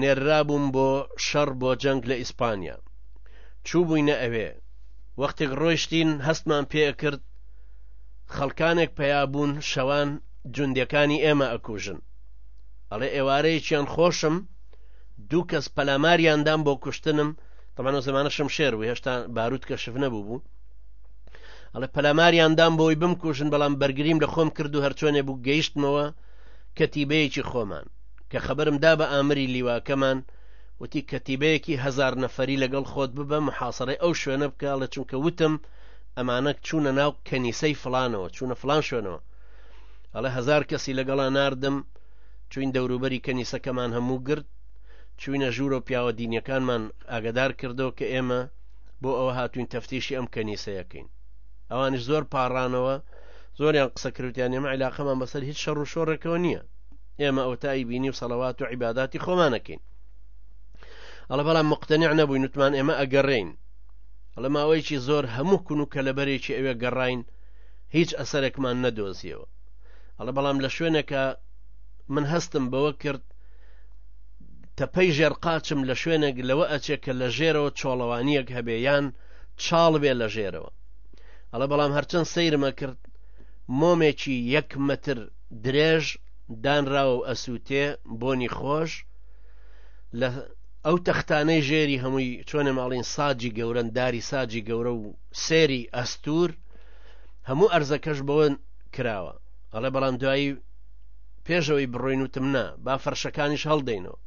نێررابووم بۆ شەڕ بۆ جەنگ لە ئیسپانیا چوو بووینە ئەوێ وەختێک ڕۆیشتین هەستمان پێ کرد خەڵکانێک پیابوون شەوان جوندەکانی ئێمە ئەکوژن ئەڵێ ئێوارەیەکیان خۆشم دوو کەس پەلاماریاندام بۆ کوشتنم تەمان و زمانە شم شێر و هێشتا باروت کەشف نەبوو بوو ئەڵێ پەلاماریاندام بۆی بم کوژن بەڵام بەرگریم لە خۆم کرد و هەرچۆنێ بوو گەیشتمەوە کەتیبەیەکی خۆمان کە خەبرم دا بە ئامری لیواکەمان وتی کەتیبەیەکی هەزار نەفەری لەگەڵ خۆت ببە محاسەرەی ئەو شوێنە بکە ئەڵێ چونکە وتم ئەمانە چوونە ناو کەنیسەی فلانەوە چوونە فلان شوێنەوە ئەڵێ هەزار کەسی لەگەڵا ناردم چوین دەوروبەری کەنیسەکەمان هەموو گرت چوینە ژوورە و پیاوە دینیەکانمان ئاگدار کردەوە کە ئێمە بۆ ئەوە هاتوین تەفتیشی ئەم کەنیسەیەکەین ئەوانش زۆر پاڕانەوە زۆریان قسە کردیان ئێمە عیلاقەمان بەسەر هیچ شەڕ و شۆڕێکەوە نییە ئێمە ئەوتایی بینی و سەڵەوات و عیباداتی خۆمانەکەین ئەڵە بەڵام مقتەنیع نەبووین وتمان ئێمە ئەگەڕێین ئەڵە ماوەیەکی زۆر هەموو کون و کەلەبەرێکی ئەوێ گەڕین هیچ ئەسەرێکمان نەدۆزیەوە ئەڵە بەڵام لە شوێنێکە من هەستم بەوە کرد تەپەی ژێر قاچم لە شوێنێک لەوە ئەچێ کە لە ژێرەوە چۆڵەوانیەک هەبێ یان چاڵ بێ لە ژێرەوە ئەڵە بەڵام هەرچەند سەیرمە کرد مۆمێکی یەک مەتر درێژ دانراوە و ئەسووتێ، بۆنی خۆش، لە ئەو تەختانەی ژێری هەمووی چۆنێ ماڵین ساجی گەورەن داری ساجی گەورە و سێری ئەستور هەموو ئەرزەکەش بەوە کراوە ئەڵێ بەڵام دوایی پێشەوەی بڕۆین وتم نا با فەرشەکانیش هەڵدەینەوە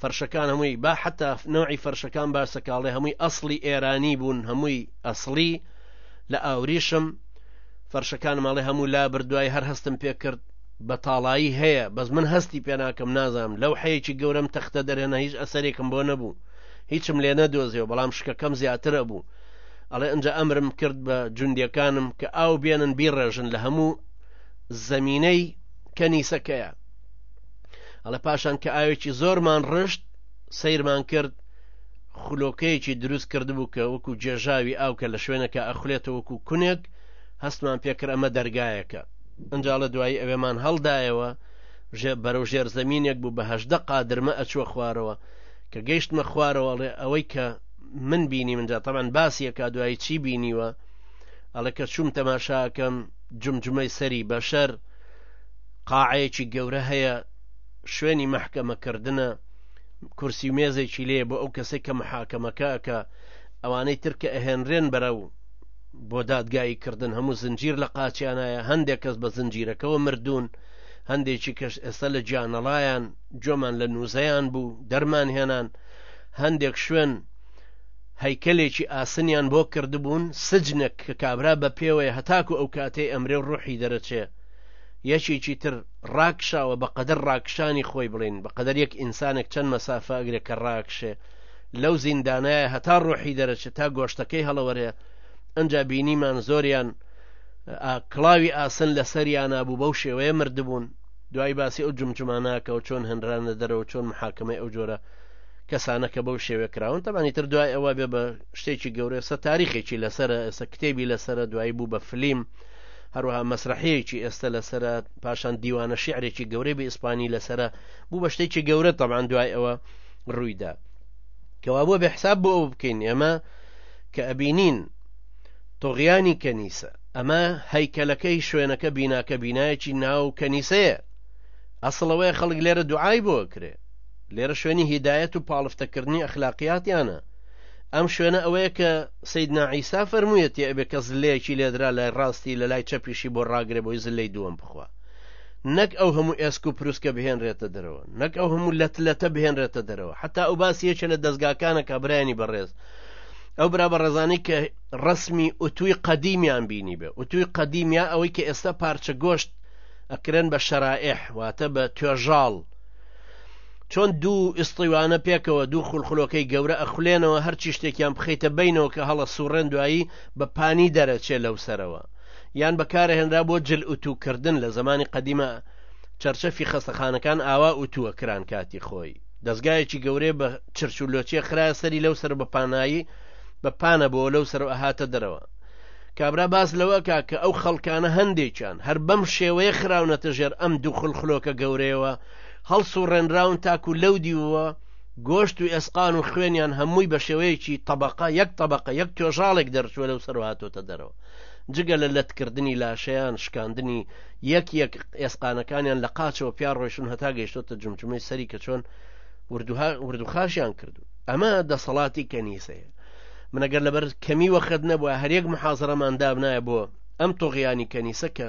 فەرشەکان هەمووی با حتا نەوعی فەرشەکان باسەکاڵێ هەمووی ئەسلی ئێرانی بوون هەمووی ئەسلی لە ئاوریشم فەرشەکانم ئەڵێ هەموو لا بردوای هەر هەستم پێ کرد بە تاڵایی هەیە بەس من هەستی پێ ناکەم نازانم لەو حەیەکی گەورەم تەختە دەرێنە هیچ ئەسەرێکم بۆ نەبوو هیچم لێ نەدۆزیەوە بەڵام شکەکەم زیاتر ئەبوو ئەڵێ ئەجا ئەمرم کرد بە جوندیەکانم کە ئاو بێنن بیڕێژن لە هەموو زەمینەی کەنیسەکەیە ئەڵە پاشان کە ئاوێکی زۆرمان ڕشت سەیرمان کرد خولۆکەیەکی دروست کردبوو کە وەکو جێژاوی ئاو کە لە شوێنەکە ئەخولێتە وەکو کونێک هەستمان پێکرد ئەمە دەرگایەکە ئەنجاڵە دوایی ئەوێمان هەڵدایەوە بەرەو ژێر زمینێک بوو بە هەشدە قادرمە ئەچووە خوارەوە کە گەیشتمە خوارەوە ڵێ ئەوەی کە من بینی منجا تەمان باسیەکە دوایی چی بینیوە ئەڵێ کە چوم تەماشاکەم جمجمەی سەری بەشەر قاعەیەکی گەورە هەیە شوێنی مەحکەمەکردنە کورسی و مێزێکی لێ بۆ ئەو کەسێک کە محاکەمەکە کە ئەوانەی ترکە ئەهێنرێن بەرە و بۆ دادگایی کردن هەموو زنجیر لە قاچیانایە هەندێک کەس بە زنجیرەکەەوە مردوون هەندێکی کەش ئێستا لە گیانەڵایان جۆمان لە نووزەیان بوو دەرمان هێنان هەندێک شوێن هەیکەلێکی ئاسنیان بۆ کردبوون سجنێک کە کابرا بە پێوەیە هەتاکو ئەو کاتەی ئەمرێ و ڕوحی دەرەچێ یەکێکی تر ڕاکشاوە بە قەدەر ڕاکشانی خۆی بڵین بە قەدەر یەک ئینسانێک چەند مەسافە ئەگرێ کە ڕاکشێ لەو زیندانایە هەتا ڕۆحی دەرەچێ تا گۆشتەکەی هەڵەوەرێ ئەجا بینیمان زۆریان کڵاوی ئاسن لە سەریانە بوو بەو شێوەیە مردبوون دوای باسی ئەو جمجماناکە و چۆن هەنرانە دەرەوە چۆن محاکمەی ئەو جۆرە کەسانە کە بەو شێوێ کراون تەمانی تر دوای ئەوە بێ بە شتێکی گەورەسە تاریخێکی لەسرە ئێستا کتێبی لەسرە دوایی بوو بە فلیم هەروەها مەسرحەیەکی ئێستا لەسرە پاشان دیوانە شعرێکی گەورەی بە ئیسپانی لەسرە بوو بە شتێکی گەورە تەمان دوای ئەوە ڕوویدا کەوا بۆ بە حساب بۆ ئەو بکەین ئێمە کە ئەبینین تۆغیانی کەنیسە ئەمە هەیکەلەکەی شوێنەکە بیناکە بینایەکی ناو کەنیسەیە ئەسڵەوەی خەڵک لێرە دوعای بۆ کرێ لێرە شوێنی هیدایەت و پاڵفتەکردنی ئەخلاقیاتیانە ئەم شوێنە ئەوەیە کە سەیدنا عیسا فەرموویەتی ئەبێ کە زلەیەکی لێدرا لای ڕاستی لە لای چەپیشی بۆ ڕاگرێ بۆی زلەی دووەم بخوا نەک ئەو هەموو ئێسک و پروسکە بهێنرێتە دەرەوە نەک ئەو هەموو لەت لەتە بهێنرێتە دەرەوە حتا ئەو باسی یەکێ لە دەستگاکانە کابرایانی بەڕێز ئەو برا بە ڕێزانەی کە ڕسمی ئوتوی قەدیمیان بینی بێ ئوتوی قەدیمیا ئەوەی کە ئێستا پارچە گۆشت ئەکرێن بە شەرائح واتە بە توێژاڵ چۆن دوو ئیسطیوانە پێکەوە دوو خولخلۆکەی گەورە ئەخولێنەوە هەرچی شتێکیان بخەیتە بەینەوە کە هەڵە سوڕێن دوایی بە پانی دەرەچێ لەو سەرەوە یان بەکارەهێنرا بۆ جل ئوتوو کردن لە زەمانی قەدیمە چەرچەفی خەستەخانەکان ئاوا ئوتووە کران کاتی خۆی دەستگایەکی گەورەیە بە چرچ و لۆچیە خراە سەری لەو سەر بە پانایی بە پانە بۆ لەو سەر ئەهاتە دەرەوە کابرا باس لەوە کا کە ئەو خەڵکانە هەندێکیان هەر بەم شێوەیە خراونەتە ژێر ئەم دوو خلخلۆکە گەورەیەوە هەڵسوڕێنراون تاکو لەو دیووە گۆشت و ئێسقان و خوێنیان هەمووی بە شێوەیەکی طبقە یەک طبقە یەک توێژاڵێک دەرچوە لەو سەرهاتۆتە دەرەوە جگە لە لەتکردنی لاشەیان شکاندنی یەک یەک ئێسقانەکانیان لە قاچەوە پیا ڕۆیشتون هەتا گەیشتۆتە جمجمەی سەری کە چۆن وردوخاشیان کردو ئەمە دەسەڵاتی کەنیسەیە منەگەر لەبەر کەمی وەخت نەبووە هەرێک محازرەمان دابنایە بۆ ئەم تۆغیانی کەنیسە کە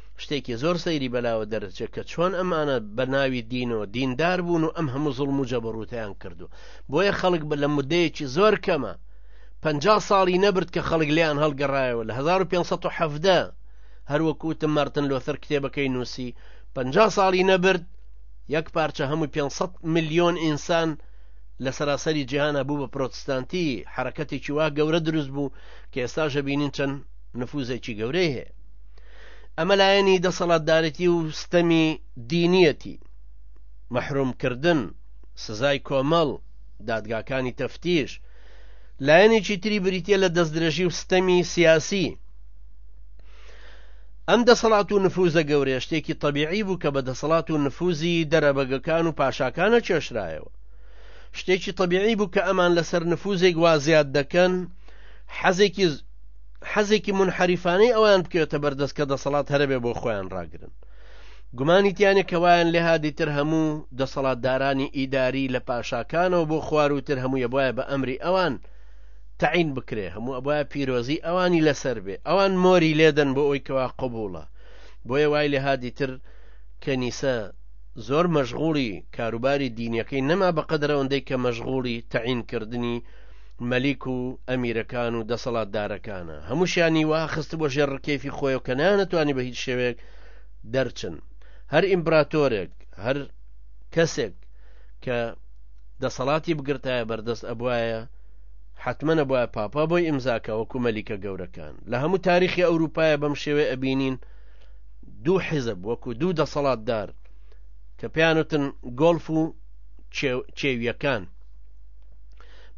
شتێکی زۆر سەیری بەلاوە دەرچێت کە چۆن ئەمانە بە ناوی دین و دیندار بوون و ئەم هەموو زڵم و جەبڕوتیان کردو بۆیە خەڵک بە لە مدەیەکی زۆر کەمە پ ساڵی نەبرد کە خەڵک لیان هەڵگەڕایەوە لە 1570 هەروەکوتم مارتن لۆثەر کتێبەکەی نووسی پ ساڵی نەبرد یەک پارچە هەموو 500 میلیۆن ئینسان لە سەراسەری جیهانە بوو بە پرۆتستانتی حرەکەتێکی وا گەورە دروست بوو کە ئێستا ژەبینین چەند نفوزێکی گەورەی هەیە ئەمە لایەنی دەسەڵاتدارەتی و ستەمی دینیەتی مەحرومکردن سزای کۆمەڵ دادگاکانی تەفتیش لایەنێکی تری بریتە لە دەستدرێژی و ستەمی سیاسی ئەم دەسەڵات و نفوزە گەورە شتێکی طببیعی بوو کە بە دەسەڵات و نفوزی دەرەبەگەکان و پاشاکانە کێشرایەوە شتێکی طببیعی بوو کە ئەمان لەسەر نفوزێک وازیاد دەکەن حەزێکی حەزێکی منحریفانەی ئەویان بکەوێتە بەردەست کە دەسەڵات هەرەبێ بۆ خۆیان ڕاگرن گومانی تیانێ کە وایان لێ هادی تر هەموو دەسەڵاتدارانی ئیداری لە پاشاکانەوە بۆ خواروتر هەموویە بواە بە ئەمری ئەوان تعین بکرێ هەموو ئەبە پیرۆزی ئەوانی لەسەر بێ ئەوان مۆری لێدەن بۆ ئەوی کەوا قبوڵە بۆیە وای لێ هادی تر کەنیسە زۆر مەشغوڵی کاروباری دینیەکەی نەما بەقدرەوەندەی کە مەشغوڵی تعینکردنی مەلیک و ئەمیرەکان و دەسەڵاتدارەکانە هەمووشیانی وا خست بۆ ژێر ڕکێفی خۆیەوە کە نانەتوانی بە هیچ شێوێک دەرچن هەر ئیمبراتۆرێک هەر کەسێک کە دەسەڵاتی بگرتایە بەردەست ئەبواە حتممەە بە پاپا بۆی ئیمزاکە وەکو مەلیکە گەورەکان لە هەموو تاریخی ئەوروپایە بەم شێوێ ئەبینین دوو حیزب وەکو دوو دەسەڵاتدار کە پیانوتن گۆلف و چێویەکان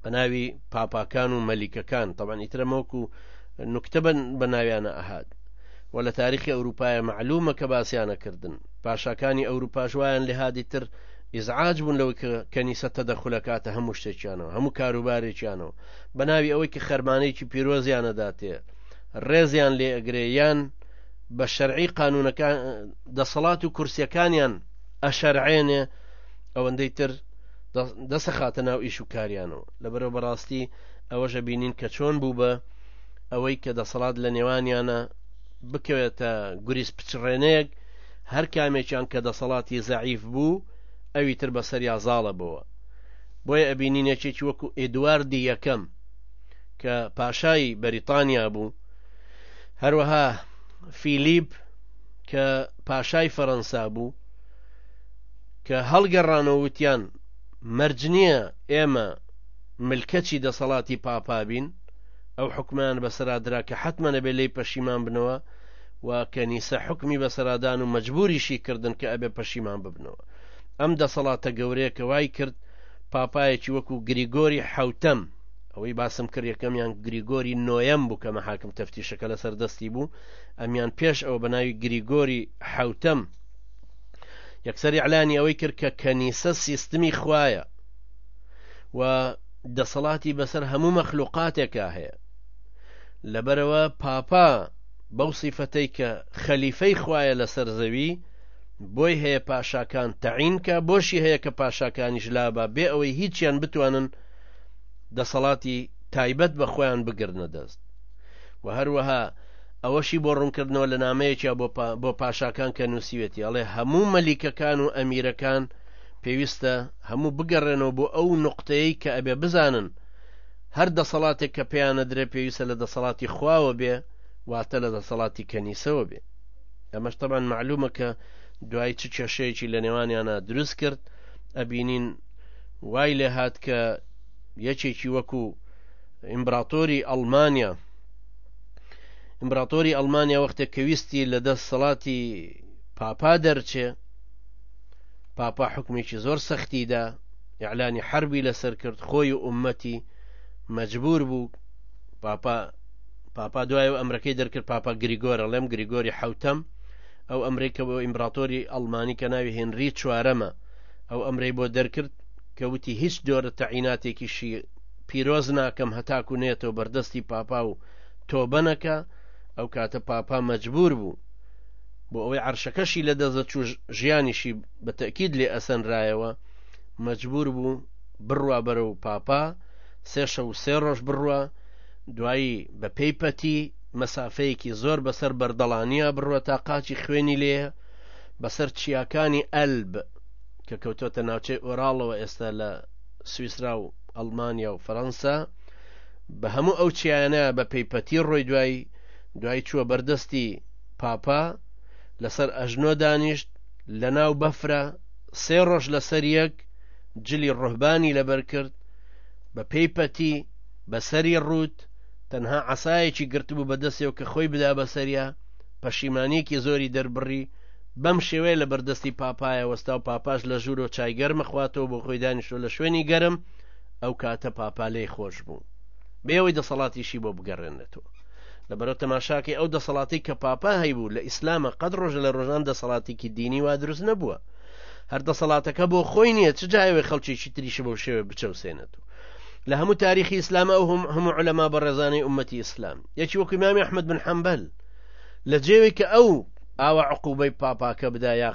بە ناوی پاپاکان و مەلیکەکان تەبان ئیترەمەوەک و نوکتە بە ناویانە ئەهات و لە تاریخی ئەوروپایە معلومە کە باسییانە کردن پاشاکانی ئەوروپاشوایان لێهادی تر ئیزعاج بوون لەوەی کە کەنیسە تەدەخولەکاتە هەموو شتێکیانەوە هەموو کاروبارێکیانەوە بە ناوی ئەوەی کە خەرمانێکی پیرۆزیانەداتێ ڕێزیان لێ ئەگرێ یان بە شەرعی قانونەکان دەسەڵات و کورسیەکانیان ئەشەرعێنێ ئەوەندەی تر دەسە خاتە ناو ئیش و کاریانەوە لەبەرەوە بەڕاستی ئەوەشە بینین کە چۆن بوو بە ئەوەی کە دەسەڵات لە نێوانیانە بکەوێتە گوریس پچڕێنەیەک هەر کامێکیان کە دەسەڵاتی زەعیف بوو ئەوی تر بەسەر یا زاڵە بەوە بۆیە ئەبینینێکێکی وەکو ئێدواردی یەکەم کە پاشای بەریتانیا بوو هەروەها فیلیپ کە پاشای فەەنسا بوو کە هەڵگەڕانەوە وتیان مەرج نییە ئێمە ملکەچی دەسەڵاتی پاپا بین ئەو حکومیان بەسەرادرا کە حتممە نەبێ لی پەشیمان بنەوە و کەنیسە حکمی بەسەرادان و مەجبوریشی کردن کە ئەبێ پەشیمان ببنەوە ئەم دەسەڵاتە گەورەیە کە وای کرد پاپایەکی وەکو گریگۆری حوتەم ئەوەی باسم کرد یەکەمیان گریگۆری نۆیەم بوو کە مەحاکم تەفتیشەکە لەسەر دەستی بوو ئەمیان پێش ئەو بە ناوی گریگۆری حوتەم یەکسەر ئیعلانی ئەوەی کرد کە کەنیسە سیستمی خوایە و دەسەڵاتی بەسەر هەموو مەخلوقاتێکا هەیە لەبەرەوە پاپا بەو سیفەتەی کە خەلیفەی خوایە لەسەر زەوی بۆی هەیە پاشاکان تەعینکە بۆشی هەیە کە پاشاکانیش لابا بێ ئەوەی هیچیان بتوانن دەسەڵاتی تایبەت بە خۆیان بگرنە دەست و هەروەها ئەوەشی بۆ ڕوونکردنەوە لە نامەیەکیا بۆ, پا، بۆ پاشاکان کە نووسیوێتی ئەڵێ هەموو مەلیکەکان و ئەمیرەکان پێویستە هەموو بگەڕێنەوە بۆ ئەو نوقتەیەی کە ئەبێ بزانن هەر دەسەڵاتێک کە پێیانە درێ پێویستە لە دەسەڵاتی خواوە بێ واتە لە دەسەڵاتی کەنیسەوە بێ ئەمەش تەبان معلومە کە دوای چ کێشەیەکی لە نێوانیانە دروست کرد ئەبینین وای لێ هات کە یەکێکی وەکو ئیمبراتۆری ئەڵمانیا ئیمبراتۆری ئەڵمانیا وەختێک کە ویستی لە دەست سەڵاتی پاپا دەرچێ پاپا حکمێکی زۆر سەختیدا یعلانی حربی لەسەر کرد خۆی و عومەتی مەجبور بوو پاپا پاپا دوای و ئەمرەکەی دەرکرد پاپا گریگۆرە لەم گریگۆری حوتەم ئەو ئەمریک کە بۆ ئیمبراتۆری ئەڵمانی کە ناوی هێنری چوارەمە ئەو ئەمرەی بۆ دەرکرد کەوتی هیچ دۆرە تەعیناتێکیشی پیرۆز ناکەم هەتاکو نێتۆ بەردەستی پاپا و تۆبە نەکا ئەو کاتە پاپا مەجبور بوو بۆ ئەوەی عرشەکەشی لە دەزەچوو ژیانیشی بە تەکید لێ ئەسەنرایەوە مەجبور بوو بڕوا بەرە و پاپا سێشە و سێ ڕۆژ بڕوە دوایی بە پێی پەتی مەسافەیەکی زۆر بەسەر بەردەڵانیا بڕوە تا قاچی خوێنی لێ بەسەر چیاکانی ئەلب کە کەوتۆتە ناوچەی ئۆراڵەوە ئێستا لە سویسرا و ئەڵمانیا و فەرەنسا بە هەموو ئەو چیانە بە پەیپەتی ڕۆی دوای دوای چووە بەردەستی پاپا لەسەر ئەژنۆ دانیشت لە ناو بەفرە سێ ڕۆژ لەسەر یەک جلی ڕۆحبانی لەبەر کرد بە پێی پەتی بەسەری ڕوت تەنها عسایەکی گرتبوو بە دەستێ و کە خۆی بدا بەسەریا پەشیمانێکی زۆری دەربڕی بەم شێوەیە لەبەر دەستی پاپایە وەستا و پاپاش لە ژوورۆ چای گەرم خواتەوە بۆ خۆی دانیشتۆ لە شوێنی گەرم ئەو کاتە پاپا لێی خۆش بوو بێەوەی دەسەڵاتیشی بۆ بگەڕێنێتەوە لەبەرە تەماشاکەی ئەو دەسەڵاتی کە پاپا هەیبوو لە ئیسلامە قەت ڕۆژە لە ڕۆژان دەسەڵاتێکی دینی وا دروست نەبووە هەر دەسەڵاتەکە بۆ خۆی نییە چ جایەوەی خەڵکێکی تریش بۆ شێوێ بچەوسێنێت و لە هەموو تاریخی ئیسلامە ئەو هم هەموو علەما بە ڕێزانەی عومەتی ئیسلام یەکی وەکویمامی ئەحمد بن حەمبەل لە جێوێک کە ئەو ئاوا عقوبەی پاپاکە بدا یا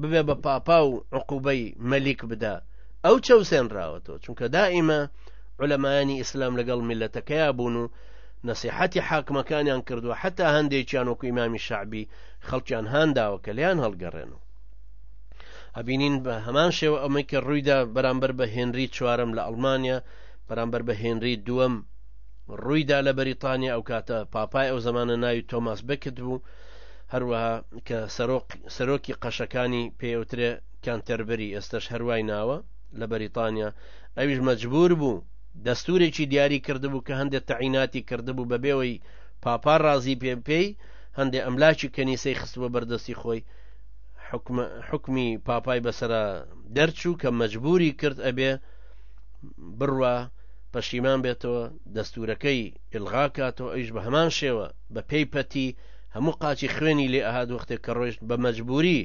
ببێ بە پاپا و عقوبەی مەلیک بدا ئەو چەوسێنراوەتەوە چونکە دائیمە علەمایانی ئیسلام لەگەڵ میلەتەکەیا بوون و نەسیحەتی حاکمەکانیان کردووە حتا هەندێکیان وەکو ئیمامی شعبی خەڵکیان هانداوە کە لیان هەڵگەڕێنەوە ئەبینین بە هەمان شێوە ئەمەی کە ڕوویدا بەرامبەر بە هێنری چوارم لە ئەڵمانیا بەرامبەر بە هێنری دووەم ڕوویدا لە بەریتانیا ئەو کاتە پاپای ئەو زمانە ناوی تۆماس بکت بوو هەروەها کە سەرۆکی قەشەکانی پێوترێ کانتەربری ئێستش هەروای ناوە لە بەریتانیا ئەویش مەجبور بوو دەستورێکی دیاری کردبوو کە هەندێک تەعیناتی کردبوو بەبێەوەی پاپا ڕازی پێ پێی هەندێک ئەملاکی کەنیسەی خستووە بەردەستی خۆی حکمی پاپای بەسرە دەرچوو کە مەجبوری کرد ئەبێ بڕوا پەشیمان بێتەوە دەستورەکەی ئلغا کاتەوە ئەویش بە هەمان شێوە بە پێی پەتی هەموو قاچی خوێنی لێ ئەهات وەختێک کە ڕۆیشت بە مەجبوری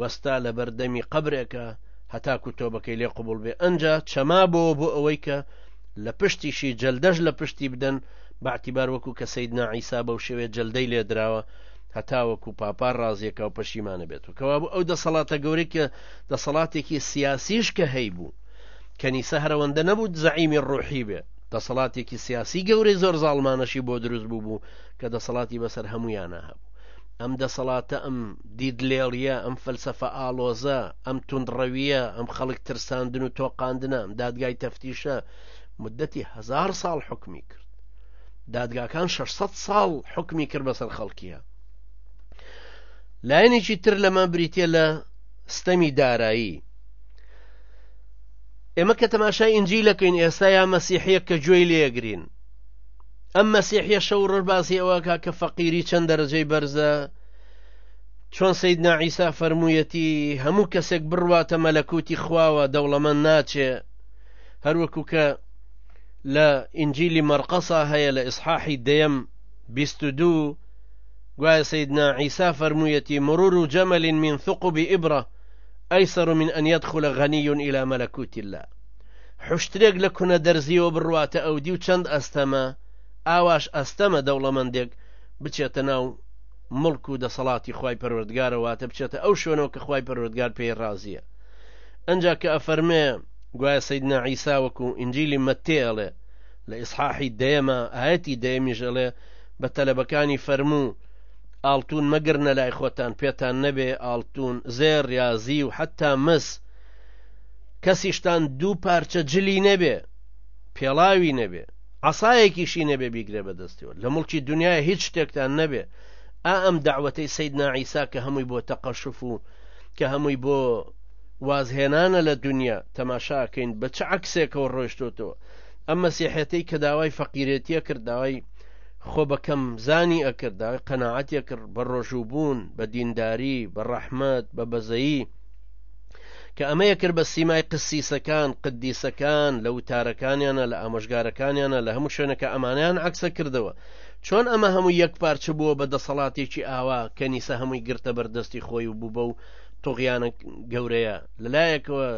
وەستا لە بەردەمی قبرێکە هەتاکو تۆبەکەی لێ قوبول بێ ئەجا چەما بۆ بۆ ئەوەی کە لە پشتیشی جەلدەش لە پشتی بدەن باعتیبار وەکو کە سید ناعیسا بەو شێوێ جەلدەی لێدراوە هەتاوەکو پاپا ڕازیەکە و پەشیمانە بێت و کەوابوو ئەو دەسەڵاتە گەورەی کە دەسەڵاتێکی سیاسیش کە هەیبوو. کەنیسە هەر ئەوەندە نەبوو زەعیمی ڕووحی بێ، دەسەڵاتێکی سیاسی گەورەی زۆر زاڵمانەشی بۆ دروست بووبوو کە دەسەڵاتی بەسەر هەموویانا هەبوو. ئەم دەسەڵاتە، ئەم دید لێڵییە، ئەم فەلسەفە ئاڵۆزە، ئەم توندڕەوییە، ئەم خەڵک ترساندن و تۆقاندنە، ئەم دادگای تەفتیشە، موددەتی هەزار ساڵ حوکمی کرد. دادگاکان شەش سەد ساڵ حوکمی کرد بەسەر خەڵکیا. لایەنێکی تر لەمە بریتە لە ستەمی دارایی ئێمە کە تەماشای ئینجی لەکەین ئێستا یا مەسیحەیە کە گوێی لێگرین ئەم مەسیحە شەو ڕژ باسی ئەوەکە کە فەقیری چەند دەرەجەی بەرزە چۆن سید ناعیسا فەرموویەتی هەموو کەسێک بڕواتە مەلەکوتی خواوە دەوڵەمەند ناچێ هەروەکو کە لە ئینجیلی مەرقەسا هەیە لە ئیسحاحی دەیەم بیست و دوو گوایە سەیدنا عیسا فەرموویەتی مرور جمل من ثقب ابرە ئەیسەر من ان يدخل غنی الى ملکوت الله حشترێک لە کونە دەرزیەوە بڕواتە ئەودی و چەند ئەستەمە ئاواش ئەستەمە دەوڵەمەندێک بچێتە ناو مڵک و دەسەڵاتی خی پەروەردگارەواتە بچێتە ئەو شوێنەوە کە خی پەروەردگار پێی ڕازیە ئەجا کە ئەفەرمێ گوایە سەیدنا عیسا وەکو ئینجیلی مەتێڵێ لە ئیسحاحی دەیەما ئایەتی دەیەمیش ئەڵێ بە تەلەبەکانی فەرموو ئاڵتون مەگرنە لای خۆتان پێتان نەبێ ئاڵتون زێر ریازی و حتا مس کەسیشتان دوو پارچە جلی نەبێ پێڵاوی نەبێ عسایەکیشی نەبێ بیگرێ بەدەستەوە لە مڵکی دنیای هیچ شتێکتان نەبێ ئا ئەم داوەتەی سید ناعیسا کە هەمووی بۆ تەقەشف و کە هەمووی بۆ وازهێنانە لە دنیا تەماشاکەین بە چ عکسێکەوە ڕۆشتۆتەوە ئەم مەسیحێتەی کە داوای فەقیرێتیە کرد داوای خۆ بە کەم زانی ئەکرد داوای قەنەعەتە کرد بە ڕۆژووبوون بە دینداری بە ڕەحمەت بە بەزەیی کە ئەمەیە کرد بە سیمای قسیسەکان قدیسەکان لە وتارەکانیانە لە ئامۆژگارەکانیانە لە هەموو شوێنەکە ئەمانیان عکسە کردەوە چۆن ئەمە هەموو یەک پارچە بووە بە دەسەڵاتێکی ئاوا کەنیسە هەمووی گرتە بەردەستی خۆی و بوو بە و تۆغیانە گەورەیە لەلایەکەوە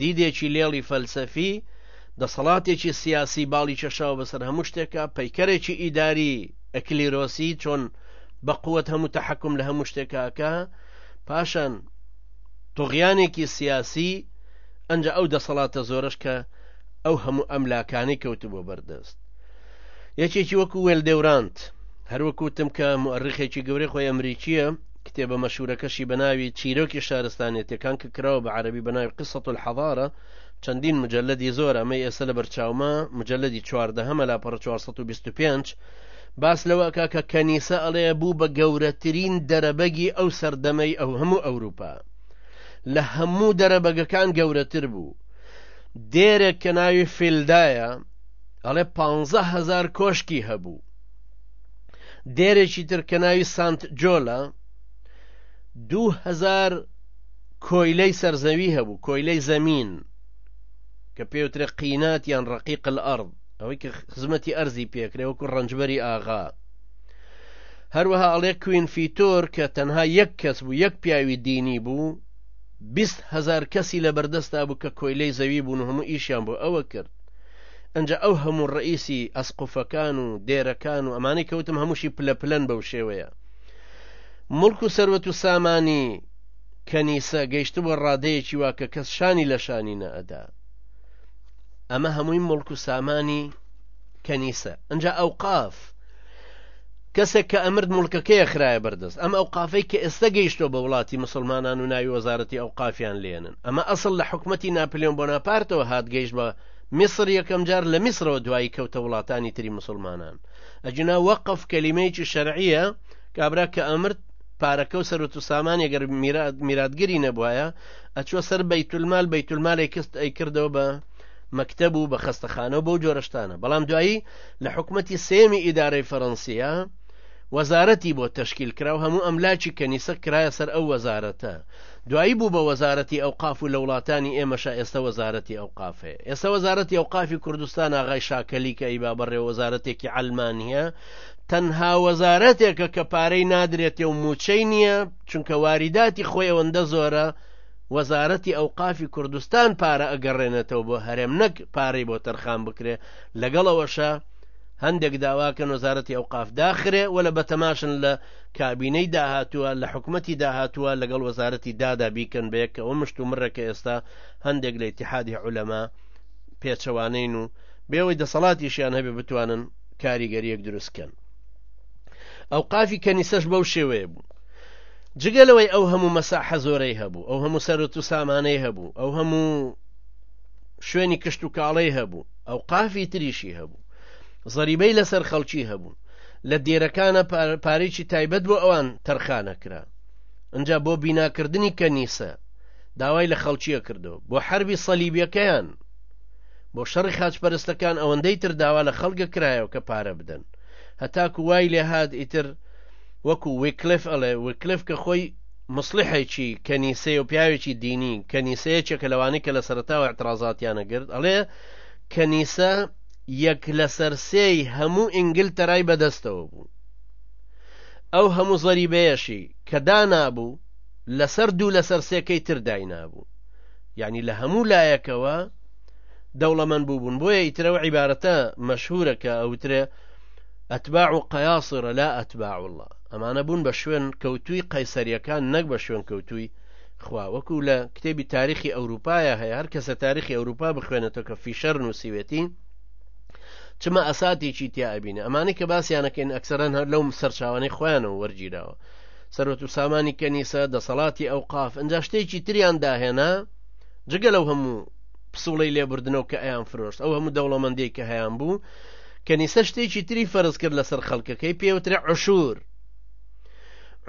دیدێکی لێڵی فەلسەفی دەسەڵاتێکی سیاسی باڵی کێشاوە بەسەر هەموو شتێکا، پەیکەرێکی ئیداری ئەکلیرۆسی چۆن بە قوت هەموو تەحکم لە هەموو شتێکاکە، پاشان تۆغیانێکی سیاسی ئەنجا ئەو دەسەڵاتە زۆرەش کە ئەو هەموو ئەم لاکانی کەوتبوو بەردەست یەکێکی وەکو وێلدەورانت هەروەکوتم کە مؤرخێکی گەورەی خۆی ئەمریکیە کتێبە مەشورەکەشی بەناوی چیرۆکی شارستانێتەکان کە کراوە بە عەربی بەناوی قسەت الحەضارە چەندین مجەلەدی زۆرە ئەمەی ئێستا لە بەرچاومە مجەلەدی چواردەهەمە لاپەڕە 425 باس لەوە ئەکا کە کەنیسە ئەڵێ بوو بە گەورەترین دەرەبەگی ئەو سەردەمەی ئەو هەموو ئەوروپا لە هەموو دەرەبەگەکان گەورەتر بوو دێرێک کە ناوی فیلدایە ئەڵێ پ هزار کۆشکی هەبوو دێرێکی تر کە ناوی سانت جۆلە دوهزار کۆیلەی سەرزەوی هەبوو، کۆیلەی زەمین کە پێوترێ قینات یان ڕەقیق الارض، ئەوەی کە خزمەتی ئەرزی پێکرێ وەکو ڕەنجبەری ئاغا. هەروەها ئەڵێ کوین فیتۆر کە تەنها یەک کەس بوو، یەک پیاوی دینی بوو، بیست هەزار کەسی لە بەردەستا بوو کە کۆیلەی زەوی بوون و هەموو ئیشیان بۆ ئەوە کرد. ئەنجا ئەو هەموو ڕەئیسی ئەسقوفەکان و دێرەکان و ئەمانەی کە وتم هەمووشی پلە پلەن بەو شێوەیە. موڵک و سەروەت و سامانی. کەنیسە گەیشتبووە ڕادەیەکی وا کە کەس شانی لە شانی نەئەدا ئەمە هەمووی مڵک و سامانی کەنیسە ئەجا ئەو قاف کەسێک کە ئەمرد مڵکەکەی خراە بەردەست ئەم ئەو قافەی کە ئێستا گەیشتۆ بە وڵاتی مسلمانان و ناوی وەزارەتی ئەو قافیان لێنن ئەمە ئەسڵ لە حکوومەتتی ناپلیۆن بۆ ناپارتەوە هات گەیشت بە میسر یەکەم جار لە میسرەوە دوایی کەوتە وڵاتانی تری مسلمانان ئەجنا وەقف کەلیمەیەکی شەرعیە کابرا کە ئەمرد پارەکەو سەروتوسامانی گەر میراتگەری نەبوایە ئەچوە سەر بەیتولمال بەیتولمالێک کەست ئەیکردەوە بە مەکتەب و بە خەستەخانە و بەو جۆرەشتانە بەڵام دوایی لە حکوومەتی سێمی ئیدارەی فەرەنسیە وەزارەتی بۆ تشکیل کرا و هەموو ئەملاکی کەنیسە کرایە سەر ئەو وەزارەتە دوایی بوو بە وەزارەتی ئەو قاف و لە وڵاتانی ئێمەشە ئێستا وەزارەتی ئەو قافێ ئێستا وەزارەتی ئەو قافی کوردستان ئاغای شاکەلی کە ئەیبا بەڕێ وەزارەتێکی ئەلمانە تەنها وەزارەتێکە کە پارەی نادرێتێ و موچەی نییە چونکە واریداتی خۆی ئەوەندە زۆرە وەزارەتی ئەوقافی کوردستان پارە ئەگەڕێنێتەوە بۆ هەرێم نەک پارەی بۆ تەرخان بکرێ لەگەڵەوەشە هەندێک داواکەن وەزارەتی ئەوقاف داخرێ وە لە بەتەماشن لە کابینەی داهاتووە لە حکومەتی داهاتووە لەگەڵ وەزارەتی دادا بیکەن بەیە کە ئەو مشت و مرە کە ئێستا هەندێک لە اتحادی عولەما پێچەوانین و بێەوەی دەسەڵاتیشیان هەبێ بتوانن کاریگەریەک دروست کەن ئەو قافی کەنیسەش بەو شێوەیە بوو جگە لەوەی ئەو هەموو مەسا حەزۆرەی هەبوو ئەو هەموو سەرت و سامانەی هەبوو ئەو هەموو شوێنی کشت و کاڵەی هەبوو ئەو قافی تریشی هەبوو زەریبەی لەسەر خەڵکی هەبوو لە دێرەکانە پارێکی تایبەت بۆ ئەوان تەرخانە کرا ئەجا بۆ بیناکردنی کەنیسە داوای لە خەڵکیە کردو بۆ حربی سەلیبیەکەیان بۆ شەڕی خاچ پەرستەکان ئەوەندەی تر داوا لە خەڵگە کرایەوە کە پارە بدەن هەتاکو وای لێ هاات ئیتر وەکو ویکلف ئەڵێ ویکلف کە خۆی مسلحێکی کەنیسەیە و پیاوێکی دینی کەنیسەیەکێکە لەوانی کە لە سەرتاوە اعترازاتیانە گرت ئەڵێ کەنیسە یەک لەسەر سێی هەموو ئینگلتەرای بەدەستەوە بوو ئەو هەموو زەریبەیەشی کە دانابوو لەسەر دوو لەسەر سێکەی تر داینابوو یعنی لە هەموو لایەکەوە دەوڵەمەند بووبوون بۆیە ئیترەوە عیبارەتە مەشهورە کە ئەوترێ ئەتباع و قەیاسڕە لا ئەتباع الله ئەمانە بوون بە شوێن کەوتوی قەیسەریەکان نەک بە شوێن کەوتوی خوا وەکو لە کتێبی تاریخی ئەوروپایە هەیە هەر کەسە تاریخی ئەوروپا بخوێنێتەوە کە فیشەر نووسیوێتی چما ئەساتێکی تیابینە ئەمانی کە باسییانەکەین ئەکسەرەن هەر لەو سەرچوانەی خۆیانەوە وەرگیراوە سەرۆت و سامانی کەنیسە دەسەڵاتی ئەو قاف ئەجا شتێکی تریان داهێنا جگە لەو هەموو پسوڵەی لێبوردنەوە کە ئەیان فرۆشت ئەو هەموو دەوڵەمەندی کە هەیان بوو کەنیسە شتێکی تری فەرز کرد لەسەر خەڵکەکەی پێوترێ عشور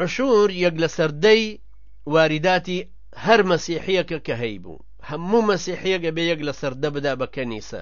عشور یەک لە سەردەی واریداتی هەر مەسیحیەکە کە هەی بوو هەموو مەسیحیەکە بێ یەک لە سەردە بدا بە کەنیسە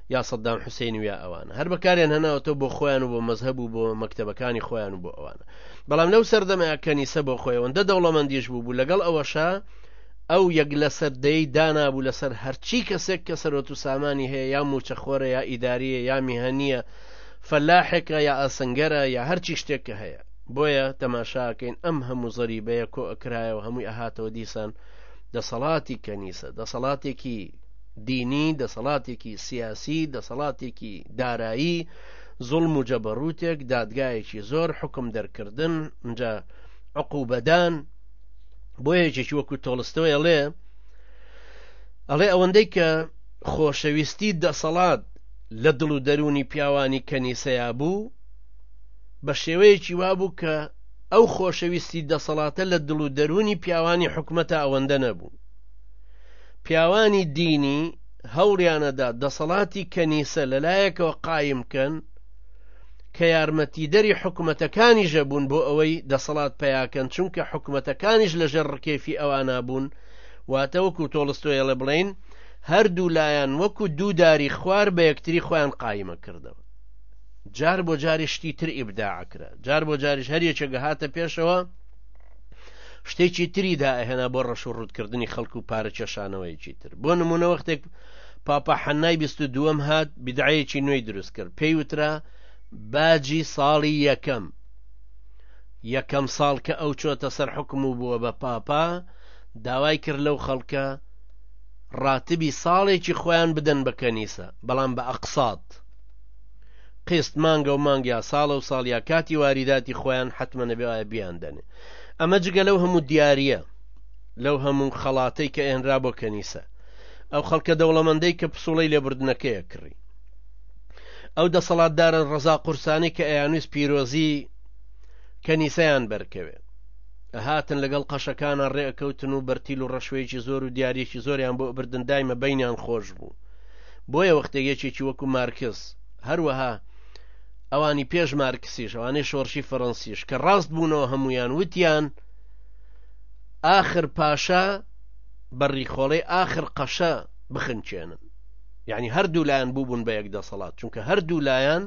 یا سەدام حوسەین و یا ئەوانە هەر بەکاریان هەناوەتەوە بۆ خۆیان و بۆ مەزهەب و بۆ مەکتەبەکانی خۆیان و بۆ ئەوانە بەڵام لەو سەردەمەیە کەنیسە بۆ خۆی ئەوەندە دەوڵەمەندیش بوو بوو لەگەڵ ئەوەشە ئەو یەک لە سەردەی دانابوو لەسەر هەرچی کەسێک کە سەرۆت و سامانی هەیە یا موچەخۆرە یا ئیداریە یا میهنیە فەلاحێکە یا ئاسنگەرە یا هەرچی شتێک کە هەیە بۆیە تەماشاکەین ئەم هەموو زەریبەیە کۆ ئەکرایەوە هەمووی ئەهاتەوە دیسان دەسەڵاتی کەنیسە دەسەڵاتێکی دینی، دەسەڵاتێکی سیاسی، دەسەڵاتێکی دارایی، زوڵم و جەبەڕووتێک، دادگایەکی زۆر، حوکم دەرکردن، جا عقوبەدان، بۆ یەکێکی وەکو تۆڵستەوە ئەڵێ ئەڵێ ئەوەندەی کە خۆشەویستی دەسەڵات لە دڵ و دەرونی پیاوانی کەنیسەیا بوو بە شێوەیەکی وابوو کە ئەو خۆشەویستی دەسەڵاتە لە دڵ و دەرونی پیاوانی حکومەتە ئەوەندە نەبوو پیاوانی دینی هەوڵیانەدا دەسەڵاتی کەنیسە لەلایەکەوە قایم بکەن کە یارمەتیدەری حکومەتەکانی ژەبوون بۆ ئەوەی دەسەڵات پیاکەن چونکە حکومەتەکانیش لەژێر ڕکێفی ئەوانە بوون واتە وەکو تۆڵستۆیەڵە بڵین هەردوو لایەن وەکو دووداری خوار بە یەکتری خۆیان قایمە کردەوە جار بۆ جاری شتی تر ئیبداعکرا جار بۆ جاریش هەر یەکێگە هاتە پێشەوە شتێکی تری دائهێنا بۆ ڕەش و ڕوودکردنی خەڵک و پارە کێشانەوەیکی تر بۆ نمونە وەختێک پاپا حەنای بیست دووەم هات بدعەیەکی نوێی دروست کرد پێی وترا باجی ساڵی یەکەم یەکەم ساڵ کە ئەو چۆتە سەر حکم و بووە بە پاپا داوای کرد لەو خەڵکە ڕاتبی ساڵێکی خۆیان بدەن بە کەنیسە بەڵام بە ئەقسات قسط مانگە و مانگ یا ساڵە و ساڵ یا کاتی واریداتی خۆیان حتمە نەبێ ئایا بیان دەنێ ئەمە جگە لەو هەموو دیاریە لەو هەموو خەڵاتەی کە ئێنرا بۆ کەنیسە ئەو خەڵکە دەوڵەمەندەی کە پسوڵەی لێبوردنەکەیە کڕی ئەو دەسەڵاتدارە ڕزا قورسانی کە ئەیانویست پیرۆزی کەنیسەیان بەرکەوێ هاتن لەگەڵ قەشەکانە ڕێکەوتن و بەرتیل و ڕەشوەیەکی زۆر و دیارێکی زۆریان بۆ بردن دایمە بینیان خۆش بوو بۆیە وەختێک یەکێکی وەکو مارکس، هەروەها ئەوانی پێش مارکسیش، ئەوانەی شۆڕشی فەرەنسیش کە ڕاست بوونەوە هەمویان وتیان، ئاخر پاشا بە ڕیخۆڵەی ئاخر قەشە بخنچێنن. یعنی هەردوو لایەن بووبوون بە یەک دەسەڵات چونکە هەردوو لایەن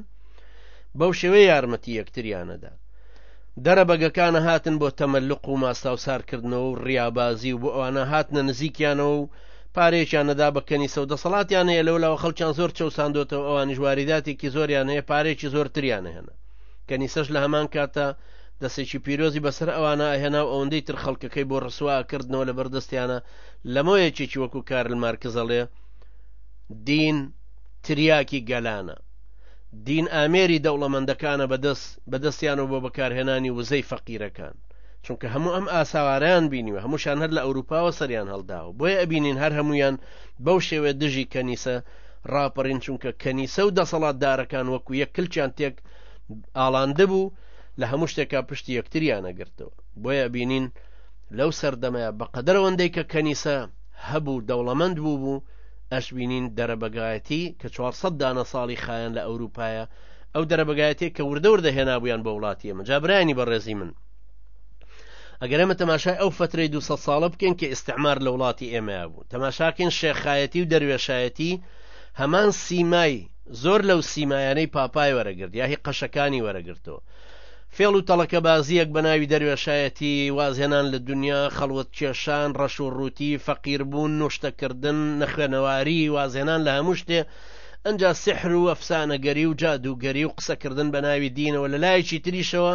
بەو شێوە یارمەتی یەکتریانەدا دەرە بەگەکانە هاتن بۆ تەمەلق و ماستاوسارکردنەوە و ڕیابازی و بۆ ئەوانە هاتنە نزیکیانەوە و پارەیەکیان نەدا بە کەنیسە و دەسەڵاتیان هەیە لەولاوە خەڵکیان زۆر چەوساندۆتەوە ئەوانیش واریداتێکی زۆریان هەیە پارێکی زۆرتریانە هێنا کەنیسەش لە هەمان کاتە دەستێکی پیرۆزی بەسەر ئەوانە ئەهێنا و ئەوەندەی تر خەڵکەکەی بۆ ڕسووا کردنەوە لە بەردەستیانە لەمۆ یەکێکی وەکو کارل مارکزەڵێ دین تریاکی گەلانە دین ئامێری دەوڵەمەندەکانە بەدەست بەدەستیانەوە بۆ بەکارهێنانی وزەی فەقیرەکان چونکە هەموو ئەم ئاساوارەیان بینیوە هەمووشان هەر لە ئەوروپاوە سەریان هەڵداوە بۆیە ئەبینین هەر هەمویان بەو شێوێ دژی کەنیسە ڕاپەڕین چونکە کەنیسە و دەسەڵات دارەکان وەکو یەک کلچیان تێک ئاڵاندە بوو لە هەموو شتێکا پشتی یەکتریانەگرتەوە بۆیە بینین لەو سەردەمەیە بەقەدەر ئەوەندەی کە کەنیسە هەبوو دەوڵەمەند بوو بوو ئەشبینین دەرەبگایەتی کە 400 دانە ساڵی خایەن لە ئەوروپایە ئەو دەرەبگایەتێک کە وردە وردە هێنابوویان بە وڵاتیە من جابرانی بەڕێزی من ئەگەر ئەمە تەماشای ئەو فترەی دو ساڵە بکەین کە ئیسعمار لە وڵاتی ئێمەیە بوو تەماشاکەین شێخایەتی و دەروێشایەتی هەمان سیمای زۆر لەو سیمایانەی پاپای وەرەگرت یاهی قەشەکانی وەرەگرتەوە فێڵ و تەڵەکە بازیەک بە ناوی دەروێشایەتی وازهێنان لە دنیا خەڵوت کێشان ڕەش و ڕووتی فەقیربوون نوشتەکردن نەخوێنەواری وازهێنان لە هەموو شتێ ئەجا سحر و ئەفسانەگەری و جادوگەری و قسەکردن بە ناوی دینەوە لە لایەکی تریشەوە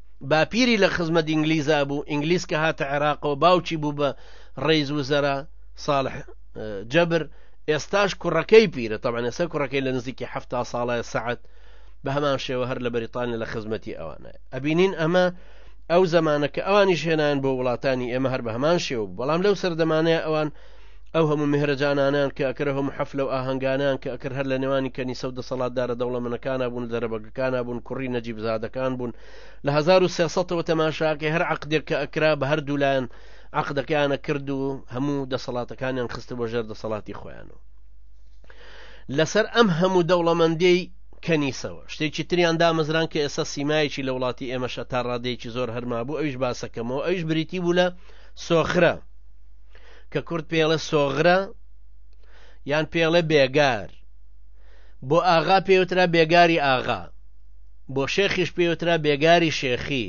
باپیری لە خزمەت ئینگلیزا بوو ئینگلیز کە هاتە عێراقەوە باوکی بوو بە ڕێز وزەرا ساڵح جەبر ئێستاش کوڕەکەی پیرە تاوان ئێستا کوڕەکەی لە نزیکی ه ساڵایە سعات بە هەمان شێوە هەر لە بەریتانیا لە خزمەتی ئەوانە ئەبینین ئەمە ئەو زمانە کە ئەوانیش هێنان بۆ وڵاتانی ئێمە هەر بە هەمان شێوە بەڵام لەو سەردەمانەیە ئەوان ئەو هەموو مهرەجانانیان کە ئەکرە هەموو حەفلە و ئاهەنگانیان کە ئەکرد هەر لە نێوانی کەنیسە و دەسەڵاتدارە دەوڵەمەنەکانە بوون دەرەبەگەکانە بوون کوڕی نەجیبزادەکان بوون لە 1970ەوە تەماشاکە هەر عقدێک کە ئەکرا بە هەر دوولایەن عقدەکەیانە کرد و هەموو دەسەڵاتەکانیان خستە بۆ ژێر دەسەڵاتی خۆیانەوە لەسەر ئەم هەموو دەوڵەمەندەی کەنیسەوە شتێکی تریان دامەزران کە ئێستا سیمایەکی لە وڵاتی ئێمەشە تا ڕادێکی زۆر هەرما بوو ئەویش باسەکەمەوە ئەویش بریتی بوو لە سۆخرە کە کورد پێڵە سۆغرە یان پێڵە بێگار بۆ ئاغا پێوترا بێگاری ئاغا بۆ شێخیش پێوترا بێگاری شێخی